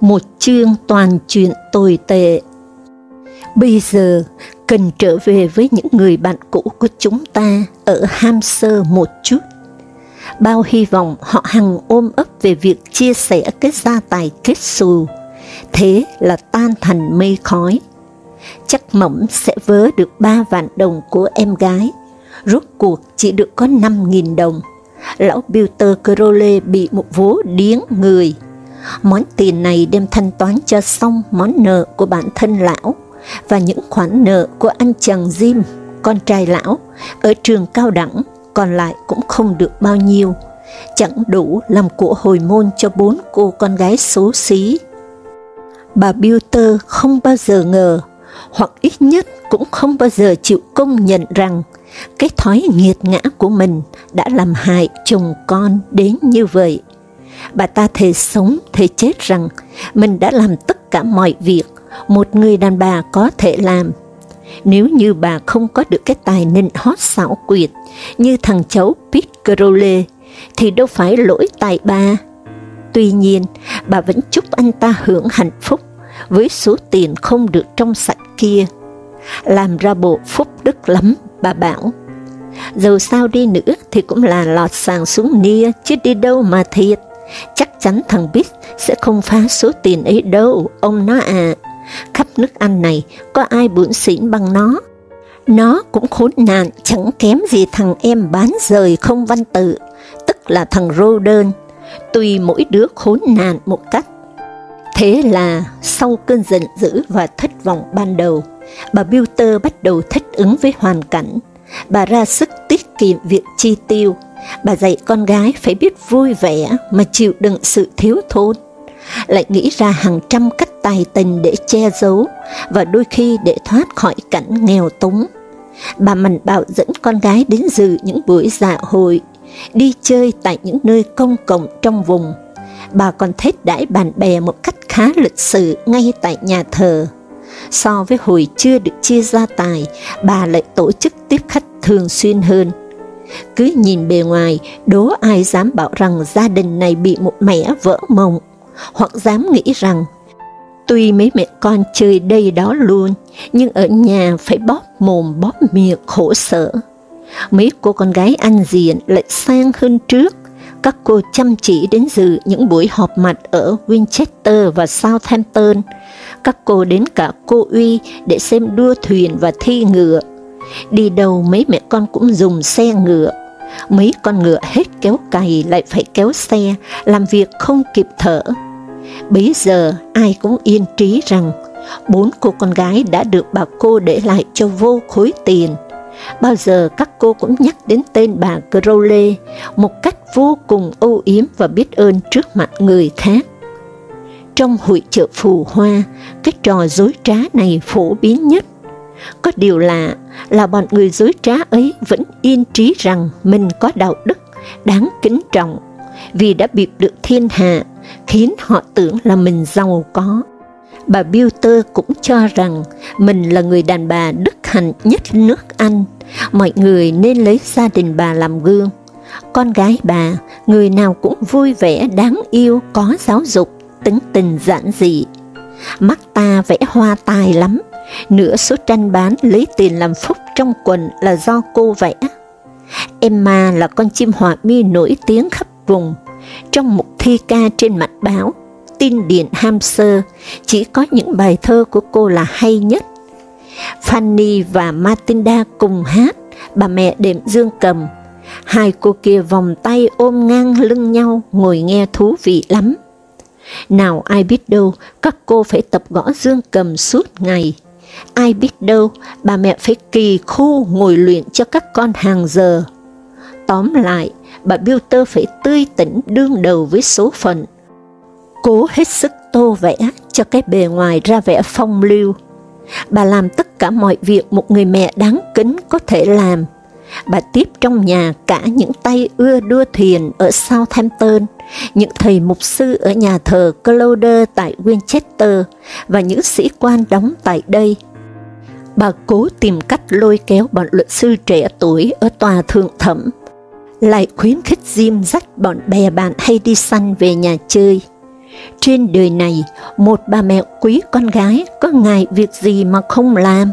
một chương toàn chuyện tồi tệ Bây giờ, cần trở về với những người bạn cũ của chúng ta ở Hamster một chút. Bao hy vọng họ hằng ôm ấp về việc chia sẻ cái gia tài kết xù, thế là tan thành mây khói. Chắc mẫm sẽ vớ được ba vạn đồng của em gái, rốt cuộc chỉ được có năm nghìn đồng. Lão Peter Crowley bị một vố điếng người. Món tiền này đem thanh toán cho xong món nợ của bản thân lão và những khoản nợ của anh chàng Jim, con trai lão, ở trường cao đẳng, còn lại cũng không được bao nhiêu, chẳng đủ làm của hồi môn cho bốn cô con gái xấu xí. Bà Bilter không bao giờ ngờ, hoặc ít nhất cũng không bao giờ chịu công nhận rằng cái thói nghiệt ngã của mình đã làm hại chồng con đến như vậy. Bà ta thề sống, thề chết rằng mình đã làm tất cả mọi việc một người đàn bà có thể làm. Nếu như bà không có được cái tài nịnh hót xảo quyệt như thằng cháu Pete Crowley, thì đâu phải lỗi tại bà. Tuy nhiên, bà vẫn chúc anh ta hưởng hạnh phúc với số tiền không được trong sạch kia. Làm ra bộ phúc đức lắm, bà bảo. Dầu sao đi nữa thì cũng là lọt sàng xuống nia, chứ đi đâu mà thiệt. Chắc chắn thằng Bít sẽ không phá số tiền ấy đâu, ông nó à khắp nước Anh này có ai bưỡng xỉn bằng nó. Nó cũng khốn nạn chẳng kém gì thằng em bán rời không văn tự, tức là thằng Roden, tùy mỗi đứa khốn nạn một cách. Thế là sau cơn giận dữ và thất vọng ban đầu, bà Bilter bắt đầu thích ứng với hoàn cảnh. Bà ra sức tiết kiệm việc chi tiêu, bà dạy con gái phải biết vui vẻ mà chịu đựng sự thiếu thốn lại nghĩ ra hàng trăm cách tài tình để che giấu và đôi khi để thoát khỏi cảnh nghèo túng. Bà mạnh bạo dẫn con gái đến dự những buổi dạ hội, đi chơi tại những nơi công cộng trong vùng. Bà còn thết đãi bạn bè một cách khá lịch sự ngay tại nhà thờ. So với hồi chưa được chia gia tài, bà lại tổ chức tiếp khách thường xuyên hơn. Cứ nhìn bề ngoài, đố ai dám bảo rằng gia đình này bị một mẻ vỡ mộng hoặc dám nghĩ rằng tuy mấy mẹ con chơi đây đó luôn, nhưng ở nhà phải bóp mồm bóp miệng khổ sở. Mấy cô con gái ăn diện lại sang hơn trước, các cô chăm chỉ đến dự những buổi họp mặt ở Winchester và Southampton. Các cô đến cả cô Uy để xem đua thuyền và thi ngựa. Đi đâu mấy mẹ con cũng dùng xe ngựa. Mấy con ngựa hết kéo cày lại phải kéo xe, làm việc không kịp thở. Bấy giờ ai cũng yên trí rằng bốn cô con gái đã được bà cô để lại cho vô khối tiền. Bao giờ các cô cũng nhắc đến tên bà Crowley một cách vô cùng âu yếm và biết ơn trước mặt người khác. Trong hội chợ phù hoa, cái trò dối trá này phổ biến nhất. Có điều lạ là bọn người dối trá ấy vẫn yên trí rằng mình có đạo đức, đáng kính trọng, vì đã bịp được thiên hạ khiến họ tưởng là mình giàu có. Bà Bilter cũng cho rằng mình là người đàn bà đức hạnh nhất nước Anh, mọi người nên lấy gia đình bà làm gương. Con gái bà, người nào cũng vui vẻ, đáng yêu, có giáo dục, tính tình giản dị. Mắt ta vẽ hoa tài lắm, nửa số tranh bán lấy tiền làm phúc trong quần là do cô vẽ. Emma là con chim họa mi nổi tiếng khắp vùng, trong một thi ca trên mặt báo, tin điện Hampshire, chỉ có những bài thơ của cô là hay nhất. Fanny và Matilda cùng hát, bà mẹ đệm dương cầm. Hai cô kia vòng tay ôm ngang lưng nhau, ngồi nghe thú vị lắm. Nào ai biết đâu, các cô phải tập gõ dương cầm suốt ngày. Ai biết đâu, bà mẹ phải kỳ khu ngồi luyện cho các con hàng giờ. Tóm lại, bà Bilter phải tươi tỉnh đương đầu với số phận. cố hết sức tô vẽ cho cái bề ngoài ra vẻ phong lưu. Bà làm tất cả mọi việc một người mẹ đáng kính có thể làm. Bà tiếp trong nhà cả những tay ưa đua thuyền ở Southampton, những thầy mục sư ở nhà thờ Clouder tại Winchester và những sĩ quan đóng tại đây. Bà cố tìm cách lôi kéo bọn luật sư trẻ tuổi ở tòa thượng thẩm, lại khuyến khích Jim dắt bọn bè bạn hay đi săn về nhà chơi. Trên đời này, một bà mẹ quý con gái có ngại việc gì mà không làm.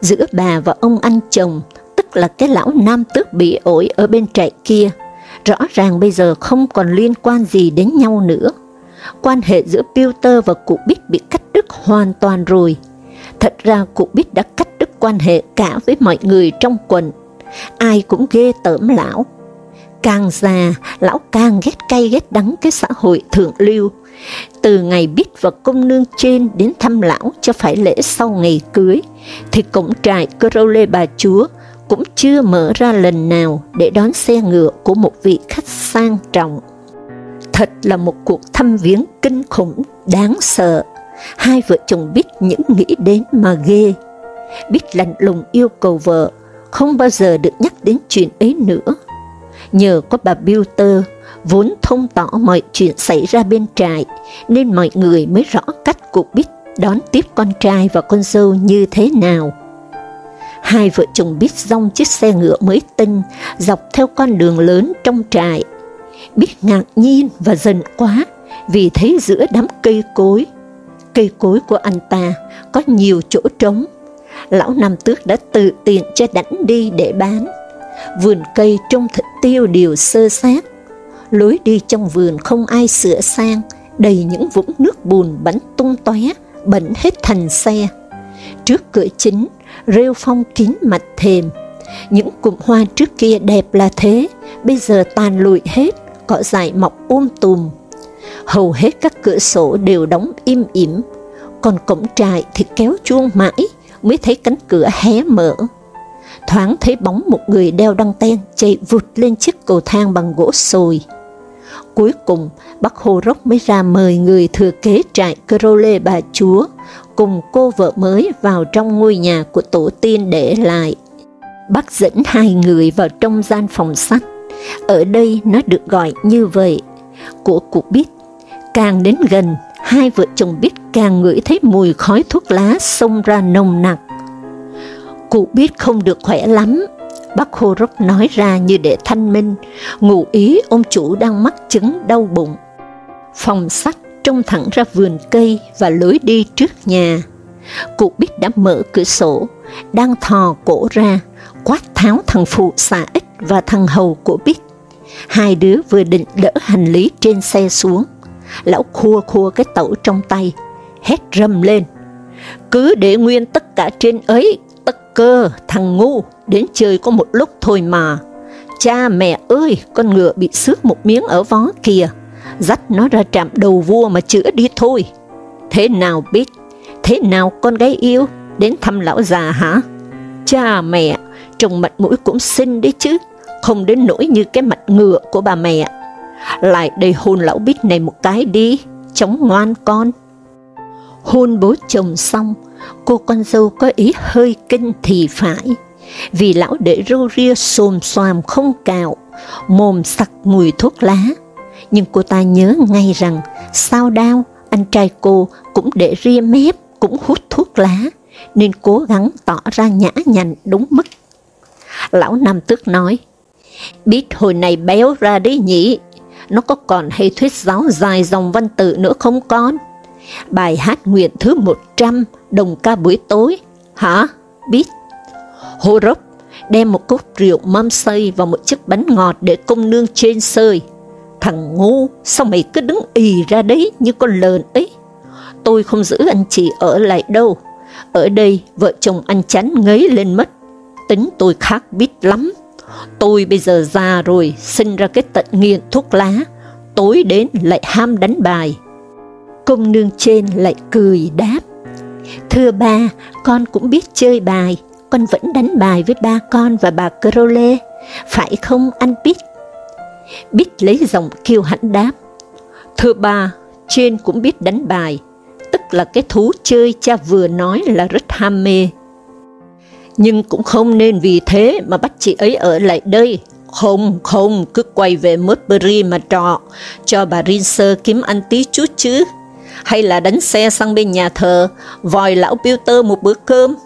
Giữa bà và ông anh chồng, tức là cái lão nam tước bị ổi ở bên trại kia, rõ ràng bây giờ không còn liên quan gì đến nhau nữa. Quan hệ giữa Peter và cụ Bích bị cắt đứt hoàn toàn rồi. Thật ra cụ Bích đã cắt đứt quan hệ cả với mọi người trong quần. Ai cũng ghê tởm lão, Càng già, lão càng ghét cay ghét đắng cái xã hội thượng lưu. Từ ngày biết và công nương trên đến thăm lão cho phải lễ sau ngày cưới, thì cổng trại Crowley bà chúa cũng chưa mở ra lần nào để đón xe ngựa của một vị khách sang trọng. Thật là một cuộc thăm viếng kinh khủng, đáng sợ. Hai vợ chồng biết những nghĩ đến mà ghê. Biết lạnh lùng yêu cầu vợ, không bao giờ được nhắc đến chuyện ấy nữa Nhờ có bà Bilter, vốn thông tỏ mọi chuyện xảy ra bên trại, nên mọi người mới rõ cách cuộc biết đón tiếp con trai và con dâu như thế nào. Hai vợ chồng biết rong chiếc xe ngựa mới tinh dọc theo con đường lớn trong trại. Biết ngạc nhiên và dần quá vì thấy giữa đám cây cối, cây cối của anh ta có nhiều chỗ trống. Lão Nam Tước đã tự tiện cho đánh đi để bán vườn cây trông thật tiêu điều sơ sát. Lối đi trong vườn không ai sửa sang, đầy những vũng nước bùn bắn tung tóe, bẩn hết thành xe. Trước cửa chính, rêu phong kín mặt thềm. Những cụm hoa trước kia đẹp là thế, bây giờ tàn lụi hết, cỏ dại mọc um tùm. Hầu hết các cửa sổ đều đóng im ỉm, còn cổng trại thì kéo chuông mãi mới thấy cánh cửa hé mở thoáng thấy bóng một người đeo đăng ten chạy vụt lên chiếc cầu thang bằng gỗ sồi. Cuối cùng, bác Hồ Rốc mới ra mời người thừa kế trại Crowley bà chúa cùng cô vợ mới vào trong ngôi nhà của tổ tiên để lại. Bác dẫn hai người vào trong gian phòng sắt. Ở đây nó được gọi như vậy, của cụ biết. Càng đến gần, hai vợ chồng biết càng ngửi thấy mùi khói thuốc lá xông ra nồng nặc. Cụ biết không được khỏe lắm, bác Khô Rốc nói ra như để thanh minh, ngụ ý ông chủ đang mắc chứng đau bụng. Phòng sắt trông thẳng ra vườn cây và lối đi trước nhà. Cụ biết đã mở cửa sổ, đang thò cổ ra, quát tháo thằng phụ xà ích và thằng hầu của Bích. Hai đứa vừa định đỡ hành lý trên xe xuống. Lão khua khua cái tẩu trong tay, hét rầm lên. Cứ để nguyên tất cả trên ấy, cơ, thằng ngu, đến chơi có một lúc thôi mà. Cha mẹ ơi, con ngựa bị xước một miếng ở vó kìa, dắt nó ra trạm đầu vua mà chữa đi thôi. Thế nào biết, thế nào con gái yêu, đến thăm lão già hả? Cha mẹ, trông mặt mũi cũng xinh đấy chứ, không đến nỗi như cái mặt ngựa của bà mẹ. Lại đây hôn lão bít này một cái đi, chống ngoan con. Hôn bố chồng xong, cô con dâu có ý hơi kinh thì phải, vì lão để râu ria xồm xoàm không cạo, mồm sặc mùi thuốc lá. Nhưng cô ta nhớ ngay rằng, sao đau, anh trai cô cũng để ria mép, cũng hút thuốc lá, nên cố gắng tỏ ra nhã nhặn đúng mức. Lão Nam Tước nói, biết hồi này béo ra đấy nhỉ, nó có còn hay thuyết giáo dài dòng văn tự nữa không con? Bài hát nguyện thứ 100, đồng ca buổi tối. Hả? Biết. Hô rốc, đem một cốc rượu mâm xây và một chiếc bánh ngọt để công nương trên sơi. Thằng ngu, sao mày cứ đứng ì ra đấy như con lợn ấy? Tôi không giữ anh chị ở lại đâu. Ở đây, vợ chồng anh chán ngấy lên mất. Tính tôi khác biết lắm. Tôi bây giờ già rồi, sinh ra cái tận nghiện thuốc lá. Tối đến lại ham đánh bài Công nương trên lại cười đáp, Thưa ba, con cũng biết chơi bài, con vẫn đánh bài với ba con và bà Crowley, phải không anh Bích? Bích lấy giọng kêu hãnh đáp, Thưa ba, trên cũng biết đánh bài, tức là cái thú chơi cha vừa nói là rất ham mê. Nhưng cũng không nên vì thế mà bắt chị ấy ở lại đây. Không, không, cứ quay về Mudbury mà trọ, cho bà Rinser kiếm ăn tí chút chứ. Hay là đánh xe sang bên nhà thờ, vòi lão Peter một bữa cơm.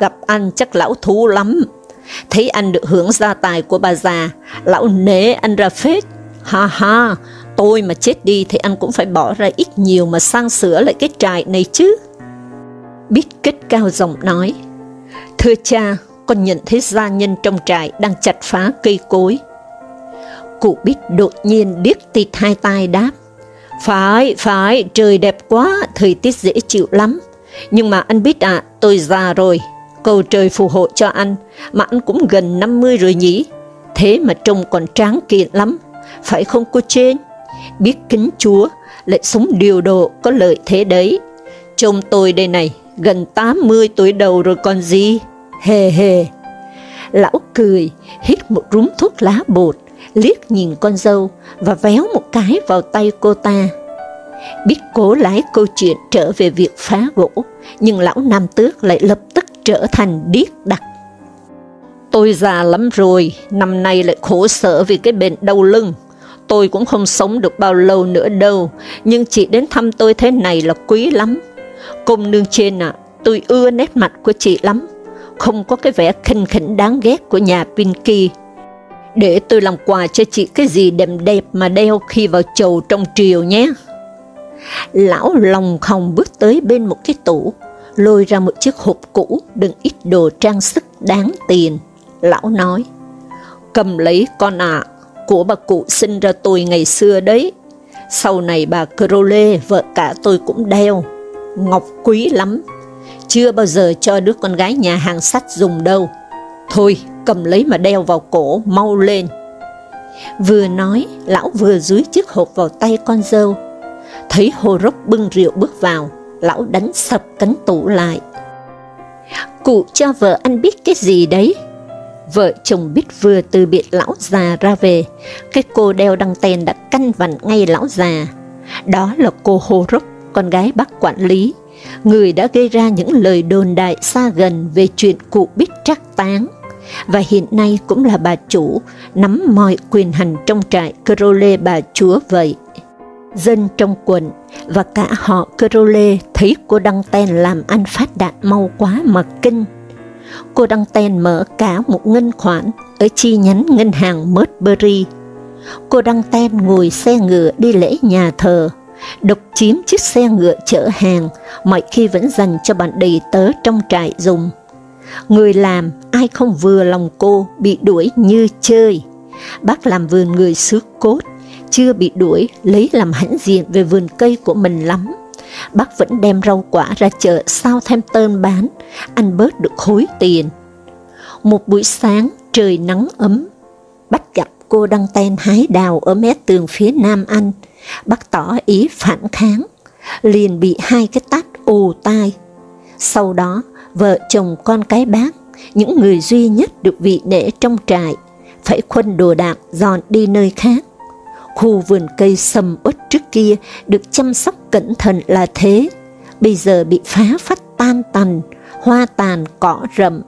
Gặp anh chắc lão thú lắm. Thấy anh được hưởng gia tài của bà già, lão nể anh ra phết. Ha ha, tôi mà chết đi thì anh cũng phải bỏ ra ít nhiều mà sang sửa lại cái trại này chứ. Biết kết cao giọng nói, Thưa cha, con nhận thấy gia nhân trong trại đang chặt phá cây cối. Cụ biết đột nhiên điếc tịt hai tai đáp, phải, phải, trời đẹp quá, thời tiết dễ chịu lắm. Nhưng mà anh biết à, tôi già rồi, cầu trời phù hộ cho anh, mà anh cũng gần 50 rồi nhỉ, thế mà trông còn tráng kiện lắm, phải không cô trên? Biết kính Chúa, lại sống điều độ có lợi thế đấy. Trông tôi đây này, gần 80 tuổi đầu rồi còn gì? Hề hề. Lão cười, hít một rúm thuốc lá bột, liếc nhìn con dâu và véo một cái vào tay cô ta. Biết cố lái câu chuyện trở về việc phá gỗ, nhưng lão Nam Tước lại lập tức trở thành điếc đặc. Tôi già lắm rồi, năm nay lại khổ sở vì cái bệnh đau lưng. Tôi cũng không sống được bao lâu nữa đâu, nhưng chị đến thăm tôi thế này là quý lắm. Công nương trên ạ, à, tôi ưa nét mặt của chị lắm, không có cái vẻ khinh khỉnh đáng ghét của nhà Pinky. Để tôi làm quà cho chị cái gì đẹp đẹp mà đeo khi vào chầu trong triều nhé. Lão lòng khòng bước tới bên một cái tủ, lôi ra một chiếc hộp cũ đựng ít đồ trang sức đáng tiền. Lão nói, cầm lấy con ạ, à, của bà cụ sinh ra tôi ngày xưa đấy. Sau này bà Crowley, vợ cả tôi cũng đeo, ngọc quý lắm, chưa bao giờ cho đứa con gái nhà hàng sắt dùng đâu. Thôi, cầm lấy mà đeo vào cổ, mau lên. Vừa nói, lão vừa dúi chiếc hộp vào tay con dâu. Thấy hồ rốc bưng rượu bước vào, lão đánh sập cánh tủ lại. Cụ cho vợ anh biết cái gì đấy? Vợ chồng biết vừa từ biệt lão già ra về, cái cô đeo đăng tên đã căn vặn ngay lão già. Đó là cô Hồ Rốc, con gái bác quản lý, người đã gây ra những lời đồn đại xa gần về chuyện cụ biết trác táng, và hiện nay cũng là bà chủ, nắm mọi quyền hành trong trại Crowley bà chúa vậy. Dân trong quận và cả họ Crowley thấy cô Đăng Ten làm ăn phát đạt mau quá mà kinh. Cô Đăng Ten mở cả một ngân khoản ở chi nhánh ngân hàng Mudbury. Cô Đăng Ten ngồi xe ngựa đi lễ nhà thờ, độc chiếm chiếc xe ngựa chở hàng, mọi khi vẫn dành cho bạn đầy tớ trong trại dùng. Người làm, ai không vừa lòng cô, bị đuổi như chơi. Bác làm vườn người xứ cốt, chưa bị đuổi, lấy làm hãnh diện về vườn cây của mình lắm. Bác vẫn đem rau quả ra chợ sao thêm tơn bán, ăn bớt được khối tiền. Một buổi sáng, trời nắng ấm, bác gặp cô đăng ten hái đào ở mé tường phía nam Anh, bác tỏ ý phản kháng, liền bị hai cái tát ù tai. Sau đó, vợ chồng con cái bác, những người duy nhất được vị nể trong trại, phải khuân đồ đạc dọn đi nơi khác. Khu vườn cây sầm uất trước kia được chăm sóc cẩn thận là thế, bây giờ bị phá phách tan tành, hoa tàn cỏ rậm.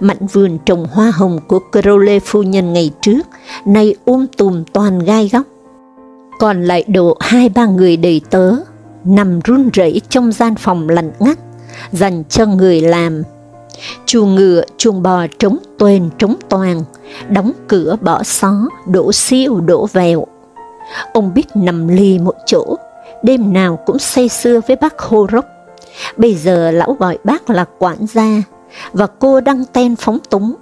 Mảnh vườn trồng hoa hồng của Crowley phu nhân ngày trước, nay um tùm toàn gai góc. Còn lại độ hai ba người đầy tớ, nằm run rẩy trong gian phòng lạnh ngắt, dành cho người làm. Chuồng ngựa, chuồng bò trống tuền trống toàn, đóng cửa bỏ xó, đổ siêu đổ vẹo. Ông biết nằm lì một chỗ, đêm nào cũng say sưa với bác Hô Rốc. Bây giờ lão gọi bác là quản gia, và cô đăng ten phóng túng.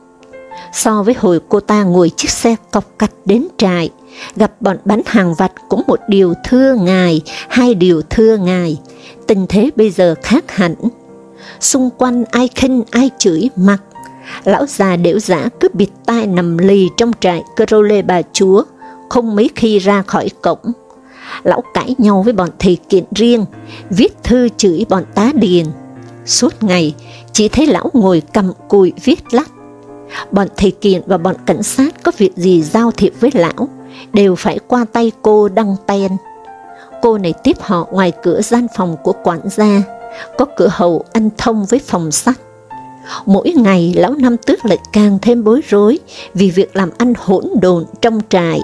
So với hồi cô ta ngồi chiếc xe cọc cạch đến trại, gặp bọn bán hàng vặt cũng một điều thưa ngài, hai điều thưa ngài, tình thế bây giờ khác hẳn. Xung quanh ai khinh ai chửi mặt lão già đểu giả cứ bịt tai nằm lì trong trại cơ lê bà chúa, không mấy khi ra khỏi cổng. Lão cãi nhau với bọn thầy kiện riêng, viết thư chửi bọn tá điền. Suốt ngày, chỉ thấy lão ngồi cầm cùi viết lách. Bọn thầy kiện và bọn cảnh sát có việc gì giao thiệp với lão, đều phải qua tay cô đăng ten. cô này tiếp họ ngoài cửa gian phòng của quản gia, có cửa hậu anh thông với phòng sách. Mỗi ngày lão năm tước lại càng thêm bối rối vì việc làm ăn hỗn độn trong trại.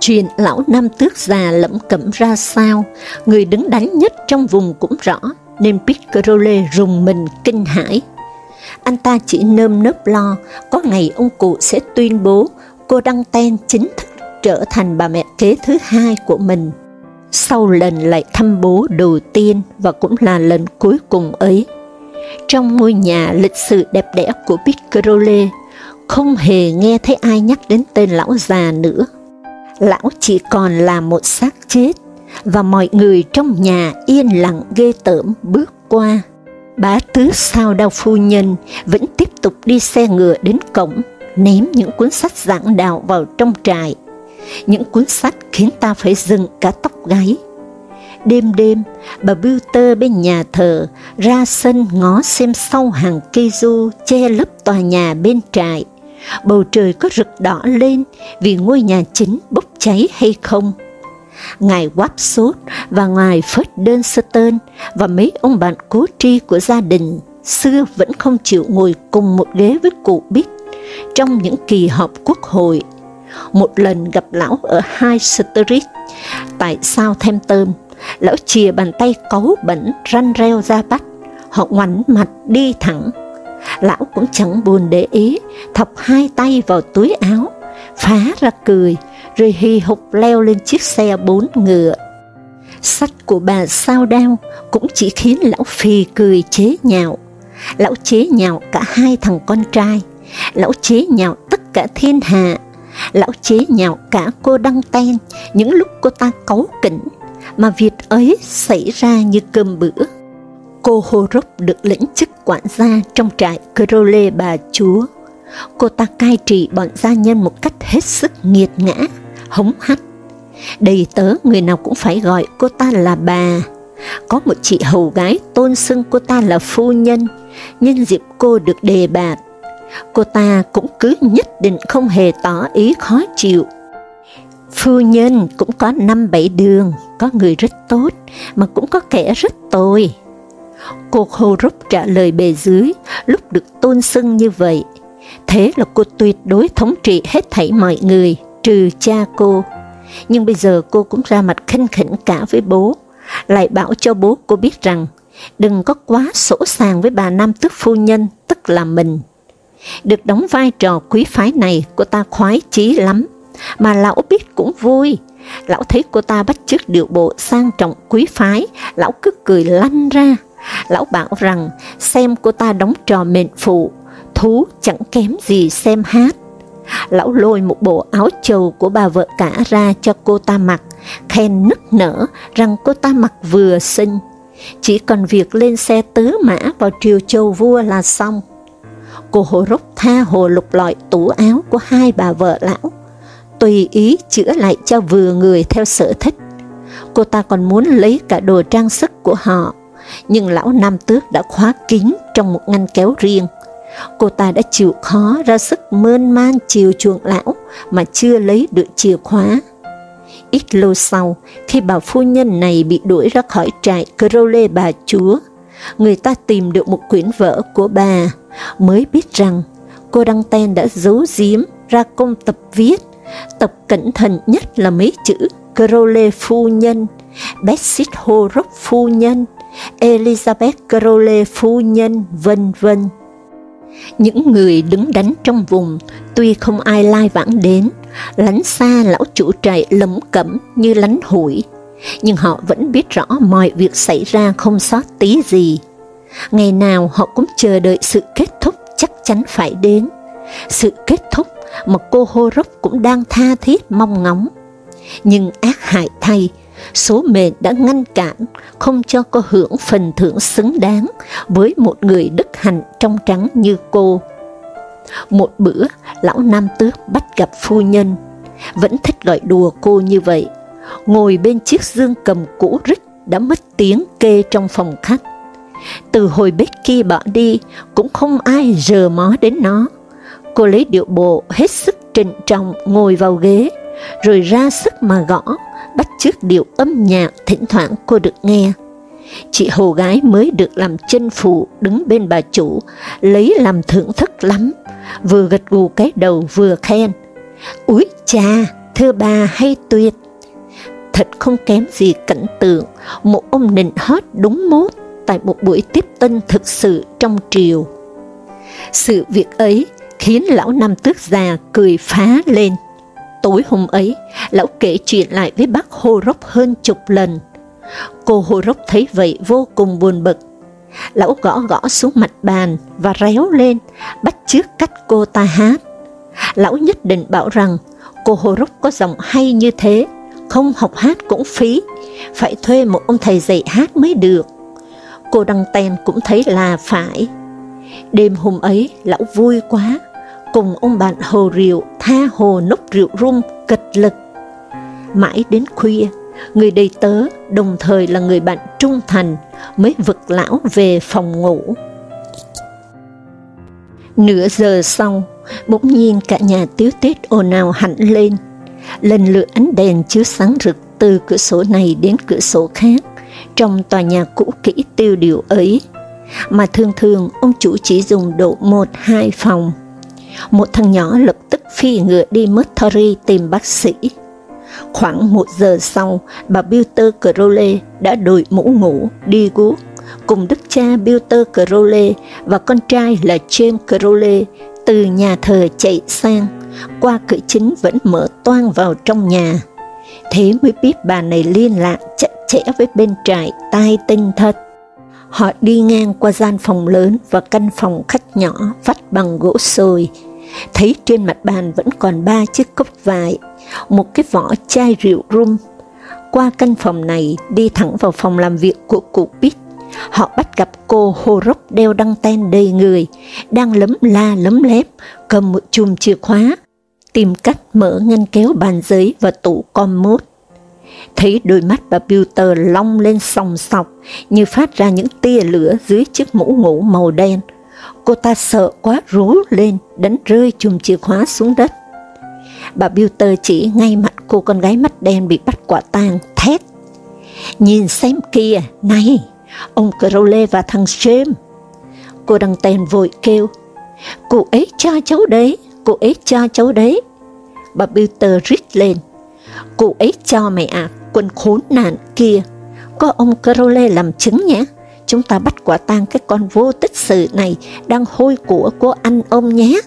Chuyện lão năm tước già lẫm cẩm ra sao, người đứng đánh nhất trong vùng cũng rõ, nên Piccarole rùng mình kinh hãi. Anh ta chỉ nơm nớp lo, có ngày ông cụ sẽ tuyên bố cô Đăng Ten chính thức trở thành bà mẹ kế thứ hai của mình. Sau lần lại thăm bố đầu tiên và cũng là lần cuối cùng ấy, trong ngôi nhà lịch sử đẹp đẽ của Piccarole, không hề nghe thấy ai nhắc đến tên lão già nữa. Lão chỉ còn là một xác chết, và mọi người trong nhà yên lặng ghê tởm bước qua. Bá tứ sao đau phu nhân vẫn tiếp tục đi xe ngựa đến cổng, ném những cuốn sách giảng đạo vào trong trại. Những cuốn sách khiến ta phải dừng cả tóc gáy. Đêm đêm, bà Buter bên nhà thờ ra sân ngó xem sau hàng cây du che lấp tòa nhà bên trại. Bầu trời có rực đỏ lên vì ngôi nhà chính bốc cháy hay không. Ngài Wapsot và ngài Ferdinand và mấy ông bạn cố tri của gia đình xưa vẫn không chịu ngồi cùng một ghế với cụ Bít trong những kỳ họp quốc hội. Một lần gặp lão ở High Street tại Southampton, lão chìa bàn tay cấu bẩn răn reo ra bắt, họ ngoảnh mặt đi thẳng. Lão cũng chẳng buồn để ý, thọc hai tay vào túi áo, phá ra cười, rồi hì hục leo lên chiếc xe bốn ngựa. Sách của bà sao đao cũng chỉ khiến lão phì cười chế nhạo. Lão chế nhạo cả hai thằng con trai, lão chế nhạo tất cả thiên hạ, lão chế nhạo cả cô Đăng Ten những lúc cô ta cáu kỉnh, mà việc ấy xảy ra như cơm bữa. Cô Horop được lĩnh chức quản gia trong trại Crowley bà chúa. Cô ta cai trị bọn gia nhân một cách hết sức nghiệt ngã, hống hách. Đầy tớ người nào cũng phải gọi cô ta là bà. Có một chị hầu gái tôn xưng cô ta là phu nhân, nhân dịp cô được đề bạt. Cô ta cũng cứ nhất định không hề tỏ ý khó chịu. Phu nhân cũng có năm bảy đường, có người rất tốt, mà cũng có kẻ rất tồi. Cô Khô Rúc trả lời bề dưới, lúc được tôn xưng như vậy. Thế là cô tuyệt đối thống trị hết thảy mọi người, trừ cha cô. Nhưng bây giờ cô cũng ra mặt khinh khỉnh cả với bố, lại bảo cho bố cô biết rằng đừng có quá sổ sàng với bà Nam Tước Phu Nhân, tức là mình. Được đóng vai trò quý phái này, cô ta khoái chí lắm, mà lão biết cũng vui. Lão thấy cô ta bắt chước điệu bộ sang trọng quý phái, lão cứ cười lăn ra. Lão bảo rằng xem cô ta đóng trò mệnh phụ, thú chẳng kém gì xem hát. Lão lôi một bộ áo trầu của bà vợ cả ra cho cô ta mặc, khen nức nở rằng cô ta mặc vừa xinh. Chỉ còn việc lên xe tứ mã vào triều châu vua là xong. Cô hồ rốc tha hồ lục lọi tủ áo của hai bà vợ lão, tùy ý chữa lại cho vừa người theo sở thích. Cô ta còn muốn lấy cả đồ trang sức của họ, nhưng lão Nam Tước đã khóa kín trong một ngăn kéo riêng. Cô ta đã chịu khó ra sức mơn man chiều chuộng lão mà chưa lấy được chìa khóa. Ít lâu sau, khi bà phu nhân này bị đuổi ra khỏi trại Crowley bà chúa, người ta tìm được một quyển vở của bà, mới biết rằng cô Đăng Ten đã giấu giếm ra công tập viết, tập cẩn thận nhất là mấy chữ Crowley phu nhân, Bessit Horrocks phu nhân, Elizabeth Crowley phu nhân, vân vân. Những người đứng đắn trong vùng, tuy không ai lai vãng đến, lánh xa lão chủ trại lấm cẩm như lánh hủi, nhưng họ vẫn biết rõ mọi việc xảy ra không sót tí gì. Ngày nào họ cũng chờ đợi sự kết thúc chắc chắn phải đến, sự kết thúc mà cô Horok Rốc cũng đang tha thiết mong ngóng. Nhưng ác hại thay, số mệnh đã ngăn cản, không cho cô hưởng phần thưởng xứng đáng với một người đức hạnh trong trắng như cô. Một bữa, lão Nam Tước bắt gặp phu nhân, vẫn thích gọi đùa cô như vậy, ngồi bên chiếc dương cầm cũ rích đã mất tiếng kê trong phòng khách. Từ hồi Becky bỏ đi, cũng không ai rờ mó đến nó. Cô lấy điệu bộ hết sức trịnh trọng ngồi vào ghế, rồi ra sức mà gõ, bắt chước điệu âm nhạc thỉnh thoảng cô được nghe. Chị hồ gái mới được làm chân phụ đứng bên bà chủ, lấy làm thưởng thức lắm, vừa gật gù cái đầu vừa khen. Úi cha, thưa bà hay tuyệt. Thật không kém gì cảnh tượng, một ông nịnh hót đúng mốt tại một buổi tiếp tân thực sự trong triều. Sự việc ấy khiến lão Nam Tước già cười phá lên. Tối hôm ấy, lão kể chuyện lại với bác Hô Rốc hơn chục lần. Cô Hô Rốc thấy vậy vô cùng buồn bực. Lão gõ gõ xuống mặt bàn và réo lên, bắt chước cách cô ta hát. Lão nhất định bảo rằng cô Hô Rốc có giọng hay như thế, không học hát cũng phí, phải thuê một ông thầy dạy hát mới được. Cô Đăng Ten cũng thấy là phải. Đêm hôm ấy, lão vui quá, cùng ông bạn hồ rượu tha hồ nốc rượu rum kịch lực. Mãi đến khuya, người đầy tớ đồng thời là người bạn trung thành mới vực lão về phòng ngủ. Nửa giờ sau, bỗng nhiên cả nhà tiếu tết ồn ào hẳn lên. Lần lượt ánh đèn chiếu sáng rực từ cửa sổ này đến cửa sổ khác, trong tòa nhà cũ kỹ tiêu điều ấy, mà thường thường ông chủ chỉ dùng độ một hai phòng. Một thằng nhỏ lập tức phi ngựa đi Murtari tìm bác sĩ. Khoảng một giờ sau, bà Bilter Crowley đã đội mũ ngủ, đi guốc, cùng đức cha Bilter Crowley và con trai là James Crowley từ nhà thờ chạy sang, qua cửa chính vẫn mở toang vào trong nhà. Thế mới biết bà này liên lạc chắc chẽ với bên trại tai tinh thật. Họ đi ngang qua gian phòng lớn và căn phòng khách nhỏ vắt bằng gỗ sồi, thấy trên mặt bàn vẫn còn ba chiếc cốc vải, một cái vỏ chai rượu rum. Qua căn phòng này, đi thẳng vào phòng làm việc của cụ Pít, họ bắt gặp cô hô rốc đeo đăng ten đầy người, đang lấm la lấm lép, cầm một chùm chìa khóa, tìm cách mở ngăn kéo bàn giấy và tủ com mốt. Thấy đôi mắt bà Pewter long lên sòng sọc, như phát ra những tia lửa dưới chiếc mũ ngủ màu đen. Cô ta sợ quá rú lên, đánh rơi chùm chìa khóa xuống đất. Bà Pewter chỉ ngay mặt cô con gái mắt đen bị bắt quả tang, thét. Nhìn xem kìa, này, ông Crowley và thằng James. Cô đăng tên vội kêu, cô ấy cha cháu đấy, cô ấy cha cháu đấy. Bà Pewter rít lên, cụ ấy cho mày à, quân khốn nạn kia, có ông Crowley làm chứng nhé, chúng ta bắt quả tang cái con vô tích sự này đang hôi của của anh ông nhé,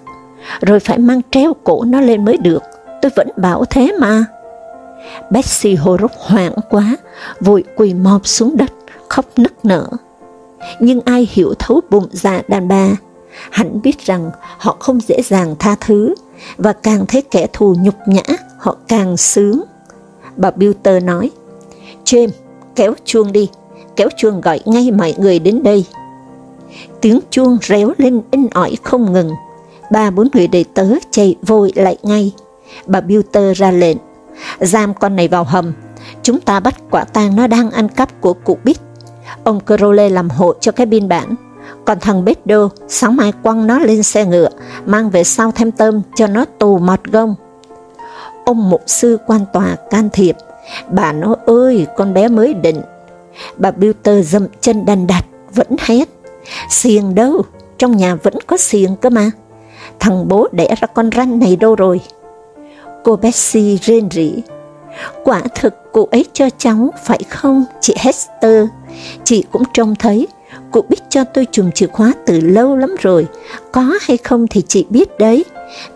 rồi phải mang treo cổ nó lên mới được, tôi vẫn bảo thế mà. Betsy Horrocks hoảng quá, vội quỳ mọp xuống đất, khóc nức nở. Nhưng ai hiểu thấu bụng dạ đàn bà, hẳn biết rằng họ không dễ dàng tha thứ, và càng thấy kẻ thù nhục nhã, họ càng sướng. Bà Bilter nói, James, kéo chuông đi, kéo chuông gọi ngay mọi người đến đây. Tiếng chuông réo lên in ỏi không ngừng, ba bốn người đầy tớ chạy vội lại ngay. Bà Bilter ra lệnh, giam con này vào hầm, chúng ta bắt quả tang nó đang ăn cắp của cụ Bích. Ông Crowley làm hộ cho cái biên bản, còn thằng Bedo sáng mai quăng nó lên xe ngựa, mang về sau thêm tôm cho nó tù mọt gông. Ông mục sư quan tòa can thiệp, bà nó ơi, con bé mới định. Bà Bilter dậm chân đành đặt, vẫn hét, xiềng đâu, trong nhà vẫn có xiềng cơ mà. Thằng bố đẻ ra con ranh này đâu rồi? Cô Betsy rên rỉ, quả thực cụ ấy cho cháu, phải không, chị Hester? Chị cũng trông thấy, cụ biết cho tôi chùm chìa khóa từ lâu lắm rồi, có hay không thì chị biết đấy.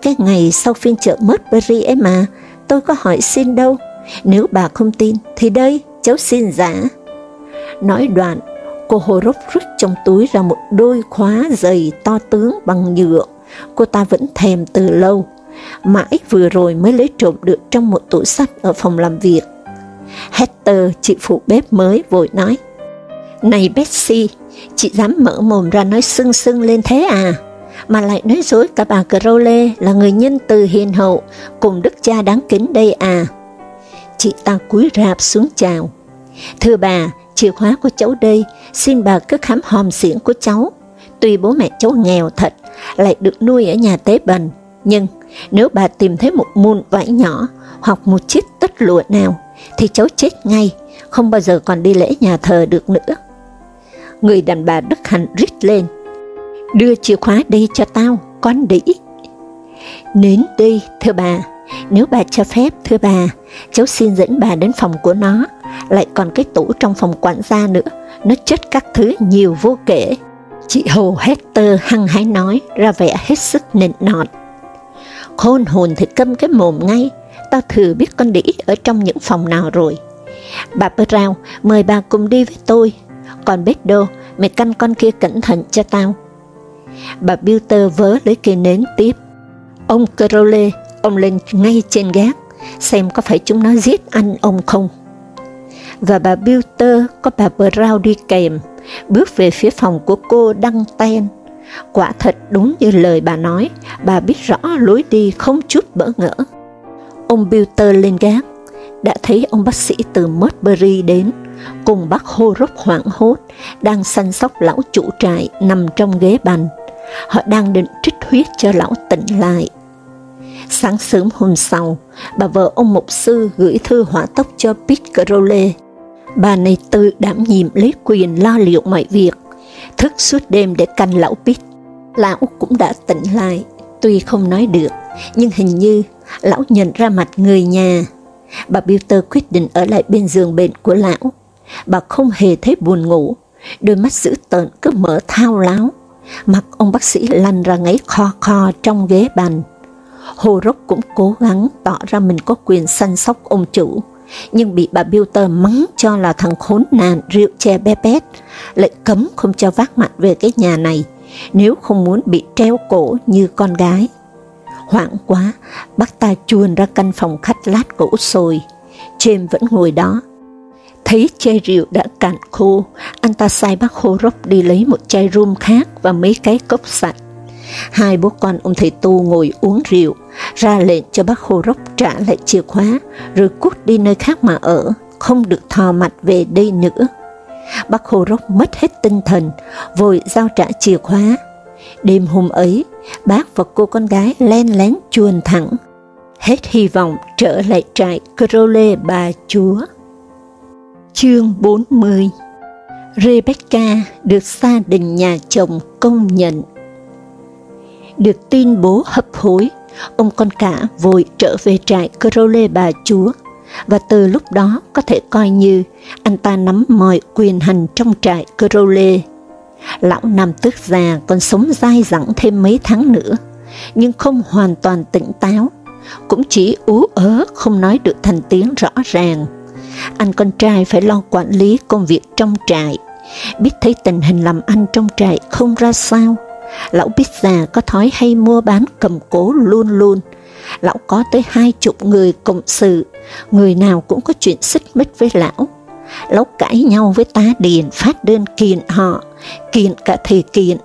Cái ngày sau phiên chợ Mudbury ấy mà, tôi có hỏi xin đâu, nếu bà không tin thì đây, cháu xin giả. Nói đoạn, cô hồ rốc rút trong túi ra một đôi khóa giày to tướng bằng nhựa, cô ta vẫn thèm từ lâu, mãi vừa rồi mới lấy trộm được trong một tủ sách ở phòng làm việc. Hector, chị phụ bếp mới, vội nói, Này Betsy, chị dám mở mồm ra nói sưng sưng lên thế à? Mà lại nói dối cả bà Crowley là người nhân từ hiền hậu, cùng đức cha đáng kính đây à? Chị ta cúi rạp xuống chào. Thưa bà, chìa khóa của cháu đây, xin bà cứ khám hòm xiển của cháu. Tuy bố mẹ cháu nghèo thật, lại được nuôi ở nhà tế bần, nhưng nếu bà tìm thấy một muôn vải nhỏ hoặc một chiếc tất lụa nào, thì cháu chết ngay, không bao giờ còn đi lễ nhà thờ được nữa. Người đàn bà Đức Hạnh rít lên, đưa chìa khóa đây cho tao, con đĩ. Nến đây thưa bà, nếu bà cho phép, thưa bà, cháu xin dẫn bà đến phòng của nó, lại còn cái tủ trong phòng quản gia nữa, nó chất các thứ nhiều vô kể. Chị Hồ Hector hăng hái nói, ra vẻ hết sức nịnh nọt. Khôn hồn thì câm cái mồm ngay, tao thừa biết con đĩ ở trong những phòng nào rồi. Bà Brown, mời bà cùng đi với tôi, còn Beto, mày canh con kia cẩn thận cho tao. Bà Bilter vớ lấy cây nến tiếp. Ông Crowley, ông lên ngay trên gác, xem có phải chúng nó giết anh ông không. Và bà Bilter có bà Brown đi kèm, bước về phía phòng của cô Đăng Ten. Quả thật đúng như lời bà nói, bà biết rõ lối đi không chút bỡ ngỡ. Ông Bilter lên gác, đã thấy ông bác sĩ từ Mudbury đến, cùng bác hô rốc hoảng hốt, đang săn sóc lão chủ trại nằm trong ghế bành. Họ đang định trích huyết cho lão tỉnh lại. Sáng sớm hôm sau, bà vợ ông mục sư gửi thư hỏa tốc cho Pete Crowley. Bà này tự đảm nhiệm lấy quyền lo liệu mọi việc, thức suốt đêm để canh lão Pete. Lão cũng đã tỉnh lại, tuy không nói được, nhưng hình như lão nhận ra mặt người nhà. Bà Bilter quyết định ở lại bên giường bệnh của lão. Bà không hề thấy buồn ngủ, đôi mắt dữ tợn cứ mở thao láo. Mặt ông bác sĩ lăn ra ngáy kho kho trong ghế bàn. Hồ Rốc cũng cố gắng tỏ ra mình có quyền săn sóc ông chủ, nhưng bị bà Bilter mắng cho là thằng khốn nạn rượu che bé bét, lại cấm không cho vác mặt về cái nhà này, nếu không muốn bị treo cổ như con gái. Hoảng quá, bác ta chuồn ra căn phòng khách lát gỗ sồi. James vẫn ngồi đó. Thấy chai rượu đã cạn khô, anh ta sai bác Hô Rốc đi lấy một chai rum khác và mấy cái cốc sạch. Hai bố con ông thầy tu ngồi uống rượu, ra lệnh cho bác Hô Rốc trả lại chìa khóa, rồi cút đi nơi khác mà ở, không được thò mặt về đây nữa. Bác Hô Rốc mất hết tinh thần, vội giao trả chìa khóa. Đêm hôm ấy, bác và cô con gái len lén chuồn thẳng, hết hy vọng trở lại trại Crowley bà chúa. Chương 40 Rebecca được gia đình nhà chồng công nhận. Được tin bố hấp hối, ông con cả vội trở về trại Crowley bà chúa, và từ lúc đó có thể coi như anh ta nắm mọi quyền hành trong trại Crowley Lão Nam Tước già còn sống dai dẳng thêm mấy tháng nữa, nhưng không hoàn toàn tỉnh táo, cũng chỉ ú ớ không nói được thành tiếng rõ ràng. Anh con trai phải lo quản lý công việc trong trại, biết thấy tình hình làm ăn trong trại không ra sao. Lão biết già có thói hay mua bán cầm cố luôn luôn. Lão có tới hai chục người cộng sự, người nào cũng có chuyện xích mích với lão lão cãi nhau với tá điền phát đơn kiện họ, kiện cả thầy kiện,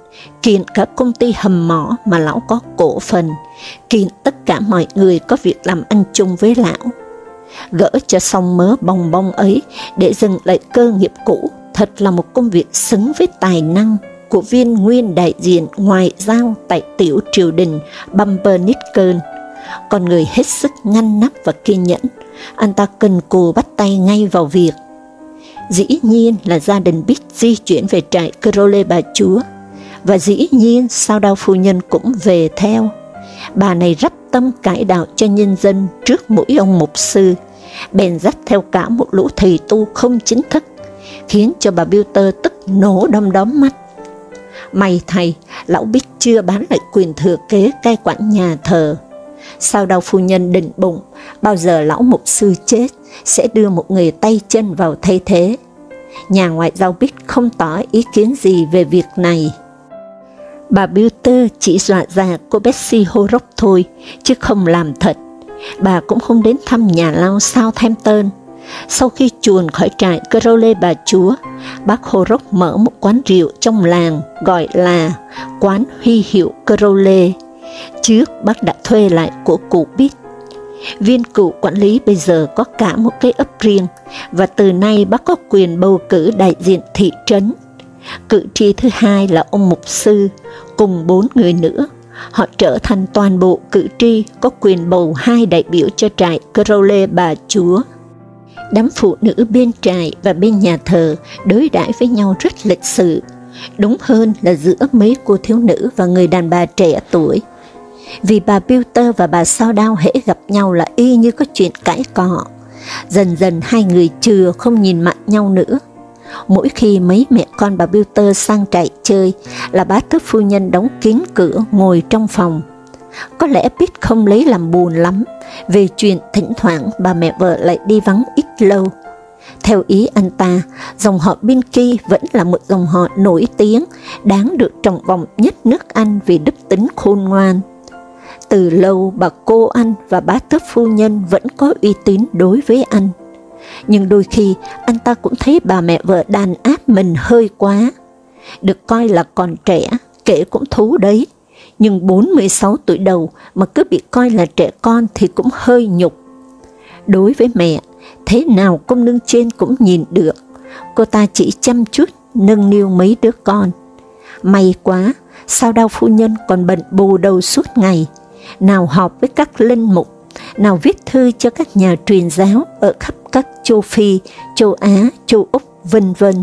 kiện cả công ty hầm mỏ mà lão có cổ phần, kiện tất cả mọi người có việc làm ăn chung với lão. Gỡ cho xong mớ bong bong ấy để dừng lại cơ nghiệp cũ, thật là một công việc xứng với tài năng của viên nguyên đại diện ngoại giao tại tiểu triều đình Bumpernickel. Con người hết sức ngăn nắp và kiên nhẫn, anh ta cần cù bắt tay ngay vào việc, Dĩ nhiên là gia đình biết di chuyển về trại Crowley bà chúa, và dĩ nhiên sao đao phu nhân cũng về theo. Bà này rất tâm cải đạo cho nhân dân trước mũi ông mục sư, bèn dắt theo cả một lũ thầy tu không chính thức, khiến cho bà Bilter tức nổ đom đóm mắt. May thầy, lão Bích chưa bán lại quyền thừa kế cai quản nhà thờ. Sao đau phu nhân định bụng, bao giờ lão mục sư chết, sẽ đưa một người tay chân vào thay thế. Nhà ngoại giao Bích không tỏ ý kiến gì về việc này. Bà Bilter chỉ dọa ra cô Betsy Horrock thôi, chứ không làm thật. Bà cũng không đến thăm nhà lao Southampton. Sau khi chuồn khỏi trại Crowley bà chúa, bác Horrock mở một quán rượu trong làng gọi là quán huy hiệu Crowley. Trước bác đã thuê lại của cụ bít Viên cựu quản lý bây giờ có cả một cái ấp riêng, và từ nay bác có quyền bầu cử đại diện thị trấn. Cử tri thứ hai là ông mục sư, cùng bốn người nữa. Họ trở thành toàn bộ cử tri có quyền bầu hai đại biểu cho trại Crowley bà chúa. Đám phụ nữ bên trại và bên nhà thờ đối đãi với nhau rất lịch sự, đúng hơn là giữa mấy cô thiếu nữ và người đàn bà trẻ tuổi. Vì bà Peter và bà Sao Đao hễ gặp nhau là y như có chuyện cãi cọ. Dần dần hai người chừa không nhìn mặt nhau nữa. Mỗi khi mấy mẹ con bà Peter sang trại chơi là bá tước phu nhân đóng kín cửa ngồi trong phòng. Có lẽ biết không lấy làm buồn lắm, về chuyện thỉnh thoảng bà mẹ vợ lại đi vắng ít lâu. Theo ý anh ta, dòng họ Binky vẫn là một dòng họ nổi tiếng, đáng được trọng vọng nhất nước Anh vì đức tính khôn ngoan. Từ lâu bà cô anh và bá tước phu nhân vẫn có uy tín đối với anh. Nhưng đôi khi anh ta cũng thấy bà mẹ vợ đàn áp mình hơi quá. Được coi là còn trẻ, kể cũng thú đấy, nhưng 46 tuổi đầu mà cứ bị coi là trẻ con thì cũng hơi nhục. Đối với mẹ, thế nào công nương trên cũng nhìn được, cô ta chỉ chăm chút nâng niu mấy đứa con. May quá, sao đau phu nhân còn bận bù đầu suốt ngày, nào họp với các linh mục, nào viết thư cho các nhà truyền giáo ở khắp các châu Phi, châu Á, châu Úc, vân vân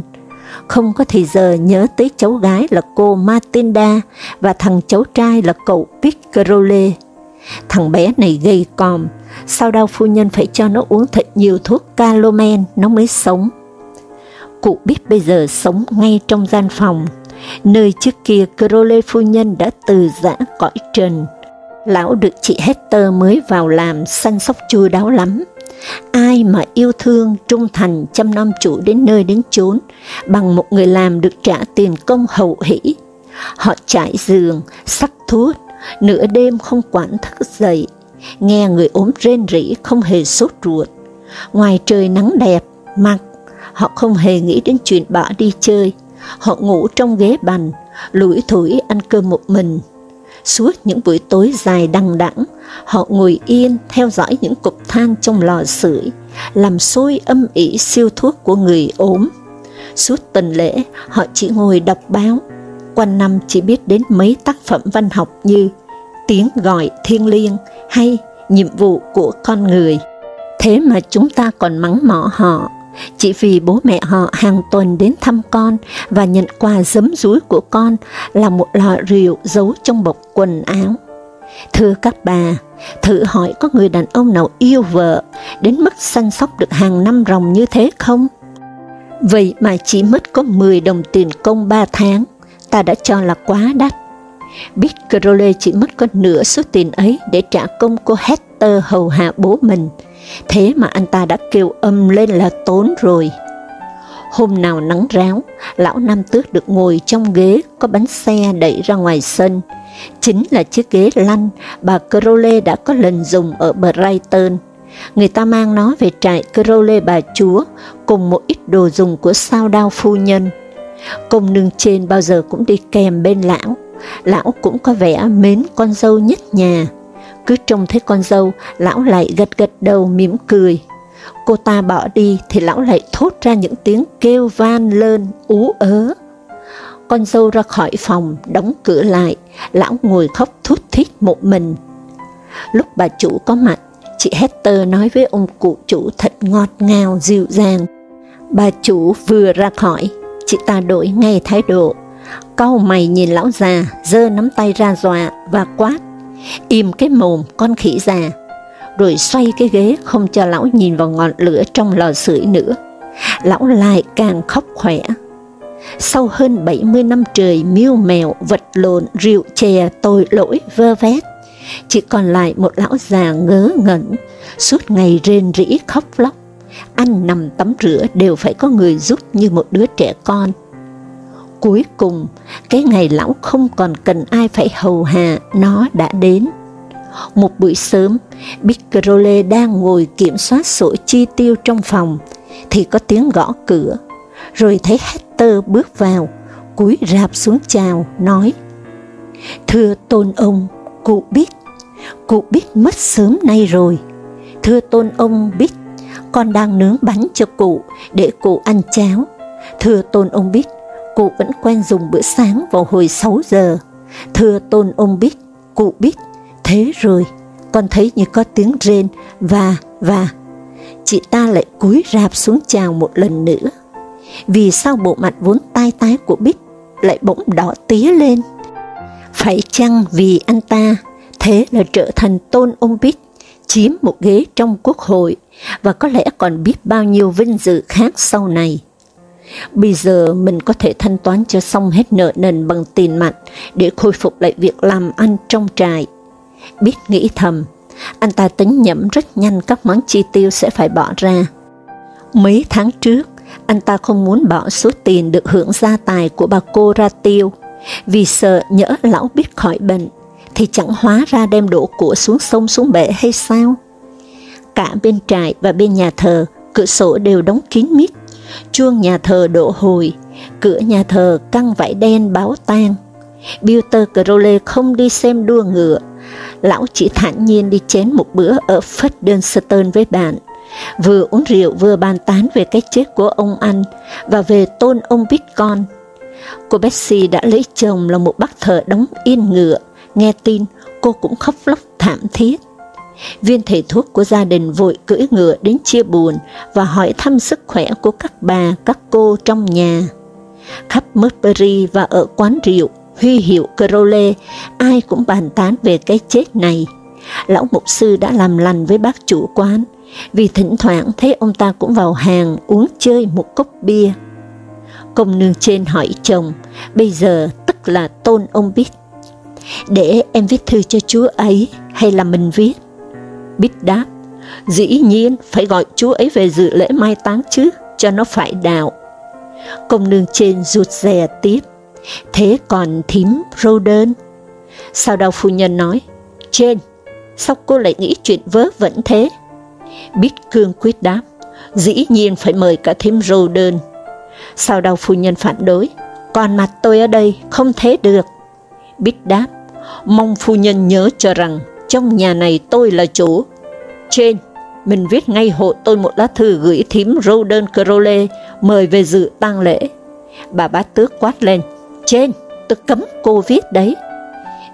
không có thì giờ nhớ tới cháu gái là cô Matilda và thằng cháu trai là cậu Piccarole. Thằng bé này gầy còm, sau đau phu nhân phải cho nó uống thật nhiều thuốc calomen nó mới sống. Cụ biết bây giờ sống ngay trong gian phòng, nơi trước kia Crowley phu nhân đã từ giã cõi trần. Lão được chị Hector mới vào làm săn sóc chu đáo lắm, Ai mà yêu thương, trung thành, chăm nom chủ đến nơi đến chốn, bằng một người làm được trả tiền công hậu hỷ. Họ trải giường, sắc thuốc, nửa đêm không quản thức dậy, nghe người ốm rên rỉ không hề sốt ruột. Ngoài trời nắng đẹp, mặt, họ không hề nghĩ đến chuyện bỏ đi chơi. Họ ngủ trong ghế bành, lủi thủi ăn cơm một mình, Suốt những buổi tối dài đằng đẵng, họ ngồi yên theo dõi những cục than trong lò sưởi, làm sôi âm ỉ siêu thuốc của người ốm. Suốt tuần lễ, họ chỉ ngồi đọc báo, quanh năm chỉ biết đến mấy tác phẩm văn học như Tiếng gọi thiêng liêng hay Nhiệm vụ của con người. Thế mà chúng ta còn mắng mỏ họ chỉ vì bố mẹ họ hàng tuần đến thăm con và nhận quà giấm rúi của con là một lọ rượu giấu trong bọc quần áo. Thưa các bà, thử hỏi có người đàn ông nào yêu vợ đến mức săn sóc được hàng năm ròng như thế không? Vậy mà chỉ mất có 10 đồng tiền công 3 tháng, ta đã cho là quá đắt. Biết Crowley chỉ mất có nửa số tiền ấy để trả công cô Hector hầu hạ bố mình, thế mà anh ta đã kêu âm lên là tốn rồi. Hôm nào nắng ráo, lão Nam Tước được ngồi trong ghế có bánh xe đẩy ra ngoài sân. Chính là chiếc ghế lăn bà Crowley đã có lần dùng ở Brighton. Người ta mang nó về trại Crowley bà chúa cùng một ít đồ dùng của sao đao phu nhân. Công nương trên bao giờ cũng đi kèm bên lão, lão cũng có vẻ mến con dâu nhất nhà. Cứ trông thấy con dâu, lão lại gật gật đầu mỉm cười. Cô ta bỏ đi thì lão lại thốt ra những tiếng kêu van lên, ú ớ. Con dâu ra khỏi phòng, đóng cửa lại, lão ngồi khóc thút thít một mình. Lúc bà chủ có mặt, chị Hector nói với ông cụ chủ thật ngọt ngào, dịu dàng. Bà chủ vừa ra khỏi, chị ta đổi ngay thái độ, cau mày nhìn lão già, giơ nắm tay ra dọa và quát, im cái mồm con khỉ già, rồi xoay cái ghế không cho lão nhìn vào ngọn lửa trong lò sưởi nữa. Lão lại càng khóc khỏe. Sau hơn 70 năm trời miêu mèo, vật lộn, rượu chè, tội lỗi, vơ vét, chỉ còn lại một lão già ngớ ngẩn, suốt ngày rên rỉ khóc lóc. Ăn nằm tắm rửa đều phải có người giúp như một đứa trẻ con. Cuối cùng, cái ngày lão không còn cần ai phải hầu hạ, nó đã đến. Một buổi sớm, Bicrole đang ngồi kiểm soát sổ chi tiêu trong phòng, thì có tiếng gõ cửa, rồi thấy Hector bước vào, cúi rạp xuống chào, nói, Thưa tôn ông, cụ biết, cụ biết mất sớm nay rồi. Thưa tôn ông biết, con đang nướng bánh cho cụ, để cụ ăn cháo. Thưa tôn ông biết, cụ vẫn quen dùng bữa sáng vào hồi 6 giờ. Thưa tôn ông biết, cụ biết, thế rồi, con thấy như có tiếng rên và và chị ta lại cúi rạp xuống chào một lần nữa. Vì sao bộ mặt vốn tai tái của Bích lại bỗng đỏ tía lên? Phải chăng vì anh ta thế là trở thành tôn ông Bích, chiếm một ghế trong quốc hội và có lẽ còn biết bao nhiêu vinh dự khác sau này. Bây giờ mình có thể thanh toán cho xong hết nợ nần bằng tiền mặt để khôi phục lại việc làm ăn trong trại. Biết nghĩ thầm, anh ta tính nhẩm rất nhanh các món chi tiêu sẽ phải bỏ ra. Mấy tháng trước, anh ta không muốn bỏ số tiền được hưởng gia tài của bà cô ra tiêu, vì sợ nhỡ lão biết khỏi bệnh, thì chẳng hóa ra đem đổ của xuống sông xuống bể hay sao? Cả bên trại và bên nhà thờ, cửa sổ đều đóng kín mít, chuông nhà thờ đổ hồi, cửa nhà thờ căng vải đen báo tang. Peter Crowley không đi xem đua ngựa, lão chỉ thản nhiên đi chén một bữa ở Fredenston với bạn, vừa uống rượu vừa bàn tán về cái chết của ông anh và về tôn ông Bitcoin. Cô Betsy đã lấy chồng là một bác thợ đóng yên ngựa, nghe tin cô cũng khóc lóc thảm thiết. Viên thầy thuốc của gia đình vội cưỡi ngựa đến chia buồn và hỏi thăm sức khỏe của các bà, các cô trong nhà. Khắp Murbury và ở quán rượu, huy hiệu Crowley, ai cũng bàn tán về cái chết này. Lão mục sư đã làm lành với bác chủ quán, vì thỉnh thoảng thấy ông ta cũng vào hàng uống chơi một cốc bia. Công nương trên hỏi chồng, bây giờ tức là tôn ông biết. Để em viết thư cho chúa ấy, hay là mình viết? Bích đáp, dĩ nhiên phải gọi chúa ấy về dự lễ mai táng chứ, cho nó phải đạo. Công nương trên rụt rè tiếp, thế còn thím rô đơn? Sau đó phu nhân nói, trên, sao cô lại nghĩ chuyện vớ vẩn thế? Bích cương quyết đáp, dĩ nhiên phải mời cả thím rô đơn. Sau đó phu nhân phản đối, còn mặt tôi ở đây không thế được. Bích đáp, mong phu nhân nhớ cho rằng trong nhà này tôi là chủ. Trên, mình viết ngay hộ tôi một lá thư gửi thím Roden Crowley mời về dự tang lễ. Bà bá tước quát lên, trên, tôi cấm cô viết đấy.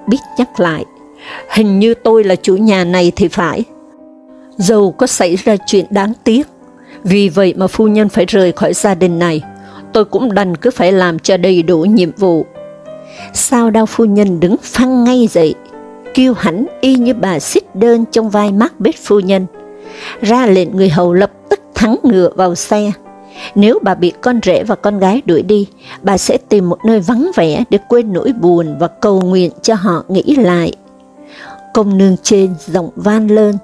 biết nhắc lại, hình như tôi là chủ nhà này thì phải. Dầu có xảy ra chuyện đáng tiếc, vì vậy mà phu nhân phải rời khỏi gia đình này, tôi cũng đành cứ phải làm cho đầy đủ nhiệm vụ. Sao đau phu nhân đứng phăng ngay dậy, kiêu hãnh y như bà xích đơn trong vai mắt bếp phu nhân, ra lệnh người hầu lập tức thắng ngựa vào xe. Nếu bà bị con rể và con gái đuổi đi, bà sẽ tìm một nơi vắng vẻ để quên nỗi buồn và cầu nguyện cho họ nghĩ lại. Công nương trên giọng van lên,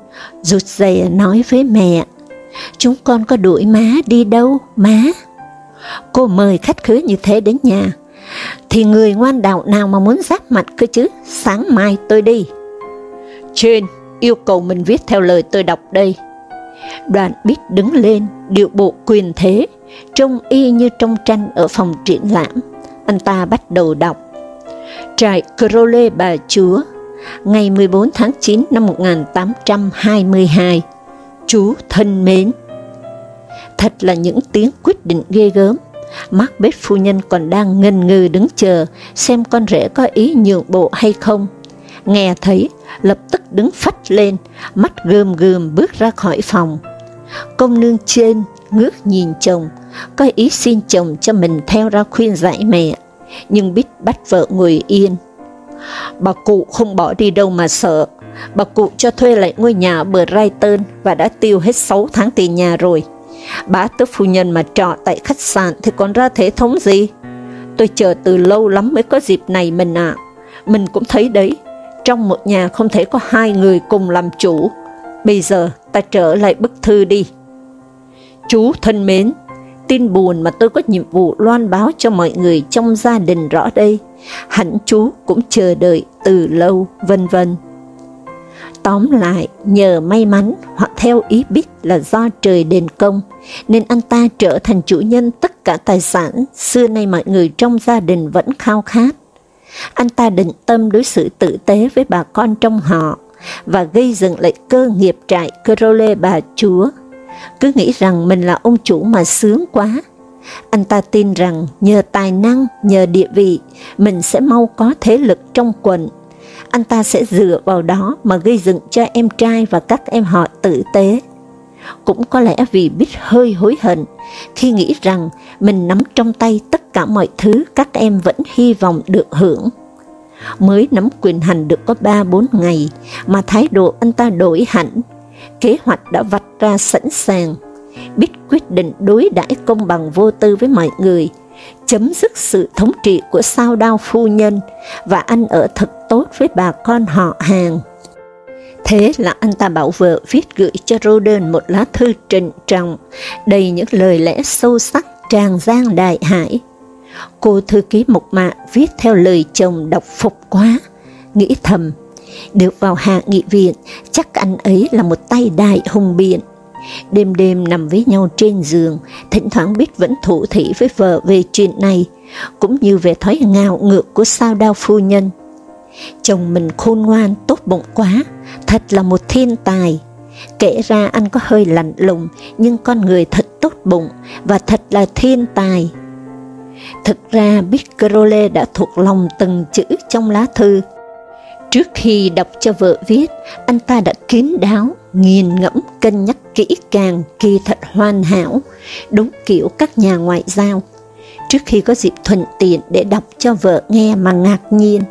rụt rè nói với mẹ, chúng con có đuổi má đi đâu, má? Cô mời khách khứa như thế đến nhà, thì người ngoan đạo nào mà muốn giáp mặt cơ chứ, sáng mai tôi đi. Trên, yêu cầu mình viết theo lời tôi đọc đây. Đoàn bít đứng lên, điệu bộ quyền thế, trông y như trong tranh ở phòng triển lãm. Anh ta bắt đầu đọc. Trại Crowley Bà Chúa, ngày 14 tháng 9 năm 1822. Chú thân mến! Thật là những tiếng quyết định ghê gớm, Mắt bếp phu nhân còn đang ngần ngừ đứng chờ, xem con rể có ý nhượng bộ hay không. Nghe thấy, lập tức đứng phách lên, mắt gườm gườm bước ra khỏi phòng. Công nương trên ngước nhìn chồng, có ý xin chồng cho mình theo ra khuyên giải mẹ, nhưng biết bắt vợ ngồi yên. Bà cụ không bỏ đi đâu mà sợ, bà cụ cho thuê lại ngôi nhà bờ Brighton và đã tiêu hết 6 tháng tiền nhà rồi. Bá tức phu nhân mà trọ tại khách sạn thì còn ra thể thống gì? Tôi chờ từ lâu lắm mới có dịp này mình ạ. À. Mình cũng thấy đấy, trong một nhà không thể có hai người cùng làm chủ. Bây giờ ta trở lại bức thư đi. Chú thân mến, tin buồn mà tôi có nhiệm vụ loan báo cho mọi người trong gia đình rõ đây. Hẳn chú cũng chờ đợi từ lâu, vân vân. Tóm lại, nhờ may mắn hoặc theo ý biết là do trời đền công, nên anh ta trở thành chủ nhân tất cả tài sản xưa nay mọi người trong gia đình vẫn khao khát. Anh ta định tâm đối xử tử tế với bà con trong họ và gây dựng lại cơ nghiệp trại Crowley bà chúa. Cứ nghĩ rằng mình là ông chủ mà sướng quá. Anh ta tin rằng nhờ tài năng, nhờ địa vị, mình sẽ mau có thế lực trong quần anh ta sẽ dựa vào đó mà gây dựng cho em trai và các em họ tử tế. cũng có lẽ vì biết hơi hối hận khi nghĩ rằng mình nắm trong tay tất cả mọi thứ các em vẫn hy vọng được hưởng. Mới nắm quyền hành được có 3-4 ngày mà thái độ anh ta đổi hẳn, kế hoạch đã vạch ra sẵn sàng, biết quyết định đối đãi công bằng vô tư với mọi người, chấm dứt sự thống trị của sao đao phu nhân và ăn ở thật tốt với bà con họ hàng. Thế là anh ta bảo vợ viết gửi cho Roden một lá thư trịnh trọng, đầy những lời lẽ sâu sắc tràn giang đại hải. Cô thư ký mộc mạc viết theo lời chồng đọc phục quá, nghĩ thầm, được vào hạ nghị viện, chắc anh ấy là một tay đại hùng biện. Đêm đêm nằm với nhau trên giường, thỉnh thoảng biết vẫn thủ thỉ với vợ về chuyện này, cũng như về thói ngạo ngược của sao đao phu nhân. Chồng mình khôn ngoan, tốt bụng quá, thật là một thiên tài. Kể ra anh có hơi lạnh lùng, nhưng con người thật tốt bụng và thật là thiên tài. Thực ra Bicrole đã thuộc lòng từng chữ trong lá thư. Trước khi đọc cho vợ viết, anh ta đã kín đáo, nghiền ngẫm, cân nhắc kỹ càng, kỳ thật hoàn hảo, đúng kiểu các nhà ngoại giao. Trước khi có dịp thuận tiện để đọc cho vợ nghe mà ngạc nhiên,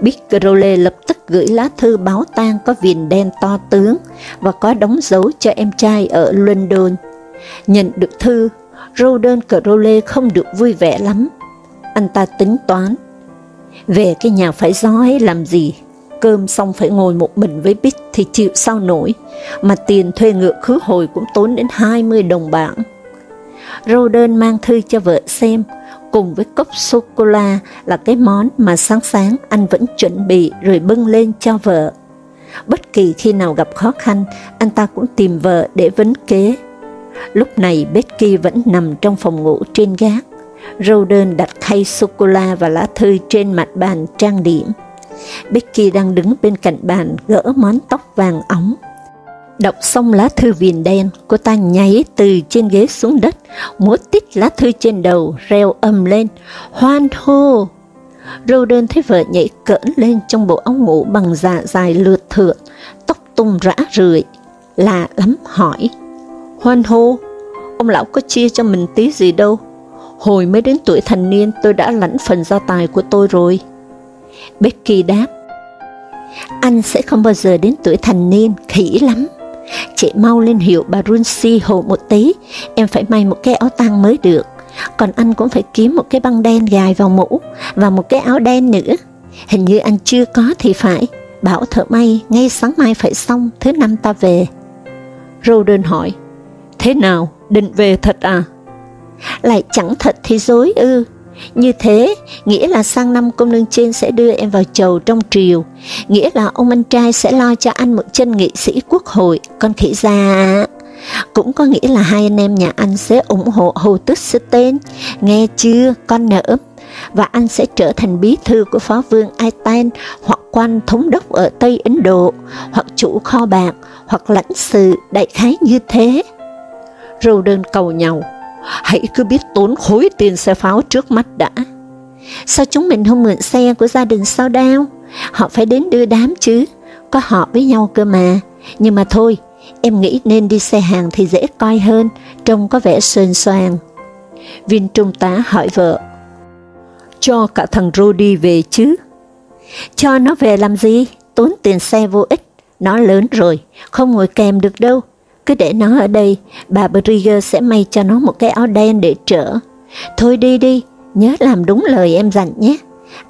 Bicrole lập tức gửi lá thư báo tang có viền đen to tướng và có đóng dấu cho em trai ở London. Nhận được thư, Roden Crowley không được vui vẻ lắm. Anh ta tính toán. Về cái nhà phải gió ấy làm gì? Cơm xong phải ngồi một mình với Bích thì chịu sao nổi, mà tiền thuê ngựa khứ hồi cũng tốn đến 20 đồng bảng. Roden mang thư cho vợ xem, cùng với cốc sô-cô-la là cái món mà sáng sáng anh vẫn chuẩn bị rồi bưng lên cho vợ. Bất kỳ khi nào gặp khó khăn, anh ta cũng tìm vợ để vấn kế. Lúc này Becky vẫn nằm trong phòng ngủ trên gác. Roden đặt khay sô-cô-la và lá thư trên mặt bàn trang điểm. Becky đang đứng bên cạnh bàn gỡ món tóc vàng óng Đọc xong lá thư viền đen, cô ta nhảy từ trên ghế xuống đất, múa tít lá thư trên đầu, reo ầm lên, hoan hô. Roden đơn thấy vợ nhảy cỡn lên trong bộ áo ngủ bằng dạ dài lượt thượt, tóc tung rã rượi, lạ lắm hỏi, hoan hô, ông lão có chia cho mình tí gì đâu, hồi mới đến tuổi thành niên tôi đã lãnh phần gia tài của tôi rồi. Becky đáp, anh sẽ không bao giờ đến tuổi thành niên, khỉ lắm. Chị mau lên hiệu bà Runsi hộ một tí, em phải may một cái áo tang mới được. Còn anh cũng phải kiếm một cái băng đen gài vào mũ, và một cái áo đen nữa. Hình như anh chưa có thì phải, bảo thợ may ngay sáng mai phải xong, thứ năm ta về. Roden hỏi, thế nào, định về thật à? Lại chẳng thật thì dối ư, như thế, nghĩa là sang năm công nương trên sẽ đưa em vào chầu trong triều, nghĩa là ông anh trai sẽ lo cho anh một chân nghị sĩ quốc hội, con khỉ già. Cũng có nghĩa là hai anh em nhà anh sẽ ủng hộ Hồ Tức Sư Tên, nghe chưa, con nở, và anh sẽ trở thành bí thư của phó vương Aitan, hoặc quan thống đốc ở Tây Ấn Độ, hoặc chủ kho bạc, hoặc lãnh sự, đại khái như thế. Râu đơn cầu nhau, hãy cứ biết tốn khối tiền xe pháo trước mắt đã. Sao chúng mình không mượn xe của gia đình sao đao? Họ phải đến đưa đám chứ, có họ với nhau cơ mà. Nhưng mà thôi, em nghĩ nên đi xe hàng thì dễ coi hơn, trông có vẻ sơn soàng. Viên trung tá hỏi vợ, cho cả thằng Rudy về chứ? Cho nó về làm gì? Tốn tiền xe vô ích, nó lớn rồi, không ngồi kèm được đâu cứ để nó ở đây, bà Brigger sẽ may cho nó một cái áo đen để trở. Thôi đi đi, nhớ làm đúng lời em dặn nhé.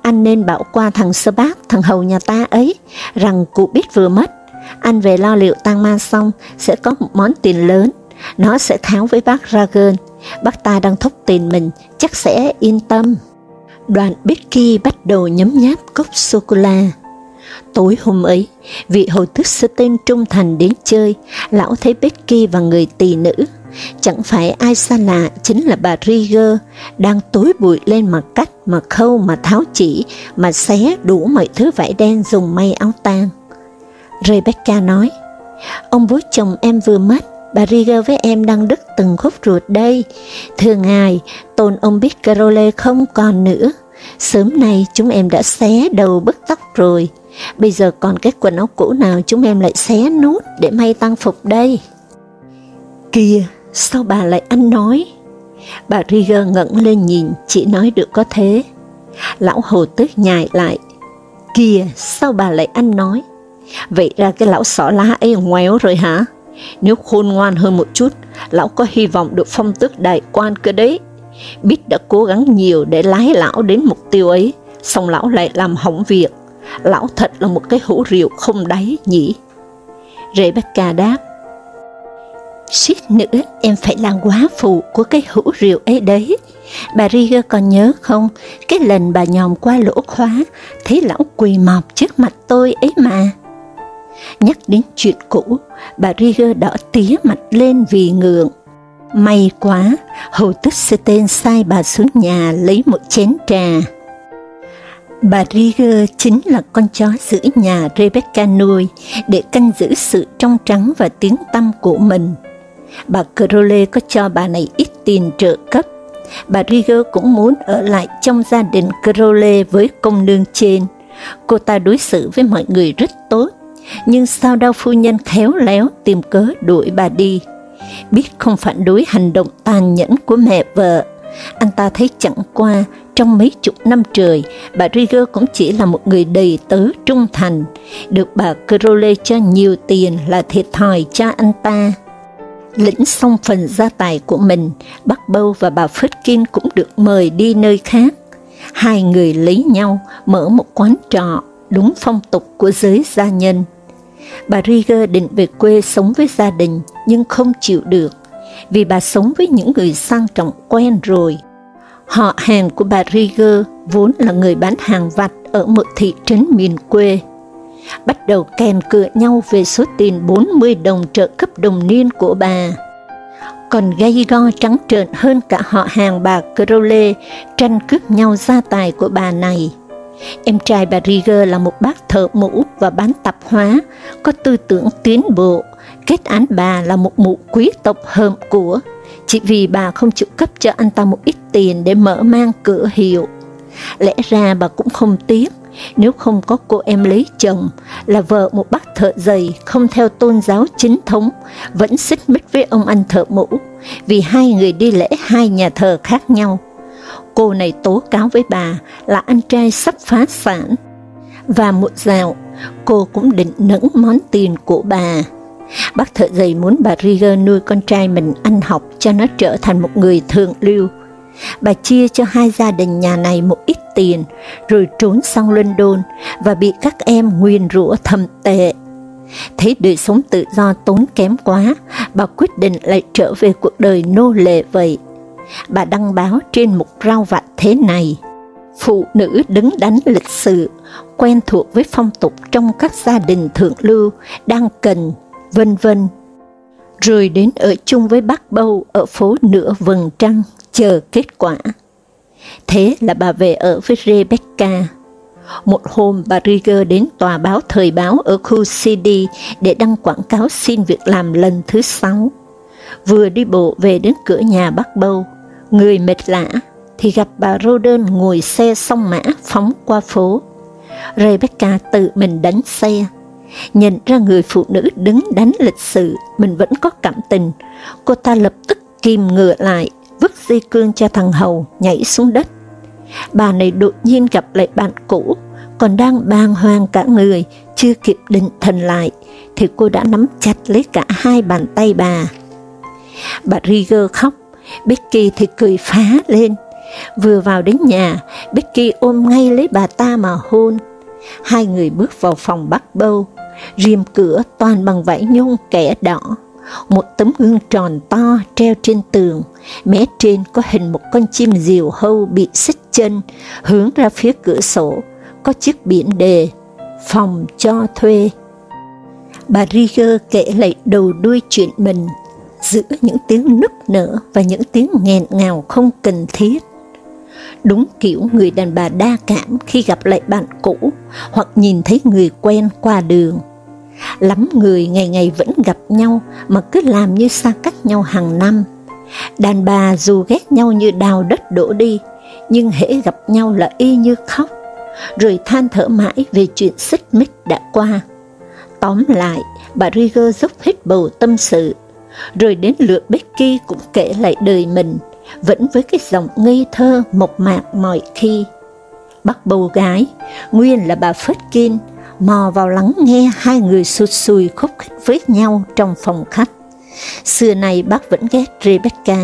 Anh nên bảo qua thằng sơ bác, thằng hầu nhà ta ấy, rằng cụ biết vừa mất. Anh về lo liệu tang ma xong, sẽ có một món tiền lớn. Nó sẽ tháo với bác Ragan. Bác ta đang thúc tiền mình, chắc sẽ yên tâm. Đoàn Becky bắt đầu nhấm nháp cốc sô-cô-la. Tối hôm ấy, vị hồi tức sơ tên trung thành đến chơi, lão thấy Becky và người tỳ nữ, chẳng phải ai xa lạ chính là bà Rieger, đang tối bụi lên mà cắt, mà khâu, mà tháo chỉ, mà xé đủ mọi thứ vải đen dùng may áo tang. Rebecca nói, ông bố chồng em vừa mất, bà Rieger với em đang đứt từng khúc ruột đây. Thưa ngài, tôn ông biết Carole không còn nữa. Sớm nay chúng em đã xé đầu bức tóc rồi. Bây giờ còn cái quần áo cũ nào chúng em lại xé nút để may tăng phục đây? Kìa, sao bà lại ăn nói? Bà Rieger ngẩng lên nhìn, chỉ nói được có thế. Lão hồ tước nhài lại. Kìa, sao bà lại ăn nói? Vậy ra cái lão xỏ lá ấy ngoéo rồi hả? Nếu khôn ngoan hơn một chút, lão có hy vọng được phong tước đại quan cơ đấy. Biết đã cố gắng nhiều để lái lão đến mục tiêu ấy, xong lão lại làm hỏng việc. Lão thật là một cái hũ rượu không đáy nhỉ. Rebecca đáp, suýt nữa em phải làm quá phụ của cái hũ rượu ấy đấy. Bà Riga còn nhớ không, cái lần bà nhòm qua lỗ khóa, thấy lão quỳ mọp trước mặt tôi ấy mà. Nhắc đến chuyện cũ, bà Riga đỏ tía mặt lên vì ngượng. May quá, hầu tức tên sai bà xuống nhà lấy một chén trà. Bà Rieger chính là con chó giữ nhà Rebecca nuôi để canh giữ sự trong trắng và tiếng tâm của mình. Bà Crowley có cho bà này ít tiền trợ cấp. Bà Rieger cũng muốn ở lại trong gia đình Crowley với công nương trên. Cô ta đối xử với mọi người rất tốt, nhưng sao đau phu nhân khéo léo tìm cớ đuổi bà đi. Biết không phản đối hành động tàn nhẫn của mẹ vợ, anh ta thấy chẳng qua trong mấy chục năm trời, bà Rieger cũng chỉ là một người đầy tớ trung thành, được bà Crowley cho nhiều tiền là thiệt thòi cho anh ta. Lĩnh xong phần gia tài của mình, bác Bâu và bà Phất-Kinh cũng được mời đi nơi khác. Hai người lấy nhau, mở một quán trọ, đúng phong tục của giới gia nhân. Bà Rieger định về quê sống với gia đình, nhưng không chịu được, vì bà sống với những người sang trọng quen rồi. Họ hàng của bà Rieger vốn là người bán hàng vặt ở một thị trấn miền quê bắt đầu kèn cựa nhau về số tiền 40 đồng trợ cấp đồng niên của bà. Còn gây go trắng trợn hơn cả họ hàng bà Crowley tranh cướp nhau gia tài của bà này. Em trai bà Rieger là một bác thợ mũ và bán tạp hóa, có tư tưởng tiến bộ, kết án bà là một mụ quý tộc hợm của, chỉ vì bà không chịu cấp cho anh ta một ít tiền để mở mang cửa hiệu. Lẽ ra bà cũng không tiếc, nếu không có cô em lấy chồng, là vợ một bác thợ giày không theo tôn giáo chính thống, vẫn xích mích với ông anh thợ mũ, vì hai người đi lễ hai nhà thờ khác nhau. Cô này tố cáo với bà là anh trai sắp phá sản. Và một dạo, cô cũng định nẫn món tiền của bà. Bác thợ giày muốn bà Rieger nuôi con trai mình ăn học cho nó trở thành một người thượng lưu, Bà chia cho hai gia đình nhà này một ít tiền, rồi trốn sang London và bị các em nguyền rủa thầm tệ. Thấy đời sống tự do tốn kém quá, bà quyết định lại trở về cuộc đời nô lệ vậy. Bà đăng báo trên một rau vặt thế này, phụ nữ đứng đắn lịch sự, quen thuộc với phong tục trong các gia đình thượng lưu, đang cần, vân vân. Rồi đến ở chung với bác bâu ở phố nửa vầng trăng, chờ kết quả. Thế là bà về ở với Rebecca. Một hôm bà Rieger đến tòa báo thời báo ở khu CD để đăng quảng cáo xin việc làm lần thứ sáu. Vừa đi bộ về đến cửa nhà bác Bâu, người mệt lã, thì gặp bà Roden ngồi xe song mã phóng qua phố. Rebecca tự mình đánh xe. Nhận ra người phụ nữ đứng đánh lịch sự, mình vẫn có cảm tình. Cô ta lập tức kìm ngựa lại, vứt dây cương cho thằng Hầu nhảy xuống đất. Bà này đột nhiên gặp lại bạn cũ, còn đang bàng hoàng cả người, chưa kịp định thần lại, thì cô đã nắm chặt lấy cả hai bàn tay bà. Bà Rieger khóc, Becky thì cười phá lên. Vừa vào đến nhà, Becky ôm ngay lấy bà ta mà hôn. Hai người bước vào phòng bắt bâu, rìm cửa toàn bằng vải nhung kẻ đỏ một tấm gương tròn to treo trên tường, mé trên có hình một con chim diều hâu bị xích chân, hướng ra phía cửa sổ, có chiếc biển đề, phòng cho thuê. Bà Rieger kể lại đầu đuôi chuyện mình, giữa những tiếng nức nở và những tiếng nghẹn ngào không cần thiết. Đúng kiểu người đàn bà đa cảm khi gặp lại bạn cũ hoặc nhìn thấy người quen qua đường Lắm người ngày ngày vẫn gặp nhau mà cứ làm như xa cách nhau hàng năm. Đàn bà dù ghét nhau như đào đất đổ đi, nhưng hễ gặp nhau là y như khóc, rồi than thở mãi về chuyện xích mích đã qua. Tóm lại, bà Rieger dốc hết bầu tâm sự, rồi đến lượt Becky cũng kể lại đời mình, vẫn với cái giọng ngây thơ mộc mạc mọi khi. Bắt bầu gái, nguyên là bà Phất Kinh, mò vào lắng nghe hai người sụt sùi khúc khích với nhau trong phòng khách. Xưa này bác vẫn ghét Rebecca.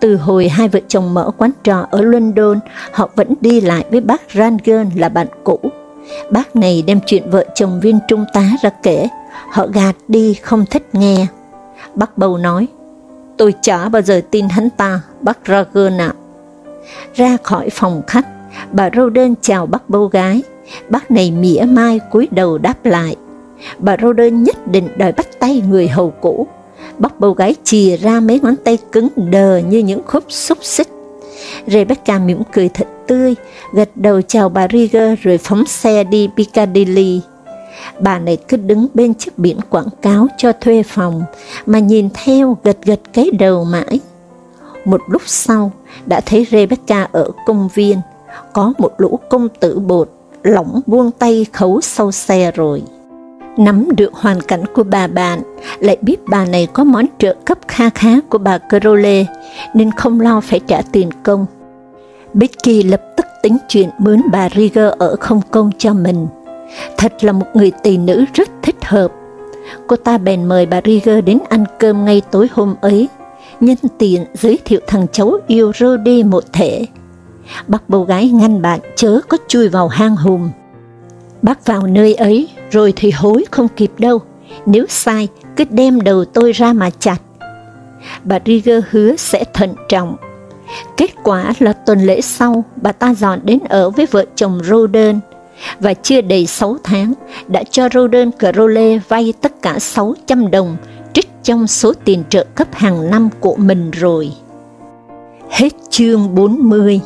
Từ hồi hai vợ chồng mở quán trò ở London, họ vẫn đi lại với bác Rangan là bạn cũ. Bác này đem chuyện vợ chồng viên trung tá ra kể, họ gạt đi không thích nghe. Bác bầu nói, tôi chả bao giờ tin hắn ta, bác Rangan ạ. Ra khỏi phòng khách, bà Roden chào bác bầu gái, bác này mỉa mai cúi đầu đáp lại. Bà Roden nhất định đòi bắt tay người hầu cũ, bác bầu gái chìa ra mấy ngón tay cứng đờ như những khúc xúc xích. Rebecca mỉm cười thật tươi, gật đầu chào bà Rieger rồi phóng xe đi Piccadilly. Bà này cứ đứng bên chiếc biển quảng cáo cho thuê phòng, mà nhìn theo gật gật cái đầu mãi. Một lúc sau, đã thấy Rebecca ở công viên, có một lũ công tử bột, lỏng buông tay khấu sau xe rồi. Nắm được hoàn cảnh của bà bạn, lại biết bà này có món trợ cấp kha khá của bà Crowley, nên không lo phải trả tiền công. Becky lập tức tính chuyện mướn bà Rieger ở không công cho mình. Thật là một người tỷ nữ rất thích hợp. Cô ta bèn mời bà Rieger đến ăn cơm ngay tối hôm ấy, nhân tiện giới thiệu thằng cháu yêu Rody một thể. bác bầu gái ngăn bạn chớ có chui vào hang hùm. Bác vào nơi ấy, rồi thì hối không kịp đâu, nếu sai, cứ đem đầu tôi ra mà chặt. Bà Rieger hứa sẽ thận trọng. Kết quả là tuần lễ sau, bà ta dọn đến ở với vợ chồng Roden, và chưa đầy 6 tháng, đã cho Roden Crowley vay tất cả 600 đồng trích trong số tiền trợ cấp hàng năm của mình rồi. Hết chương 40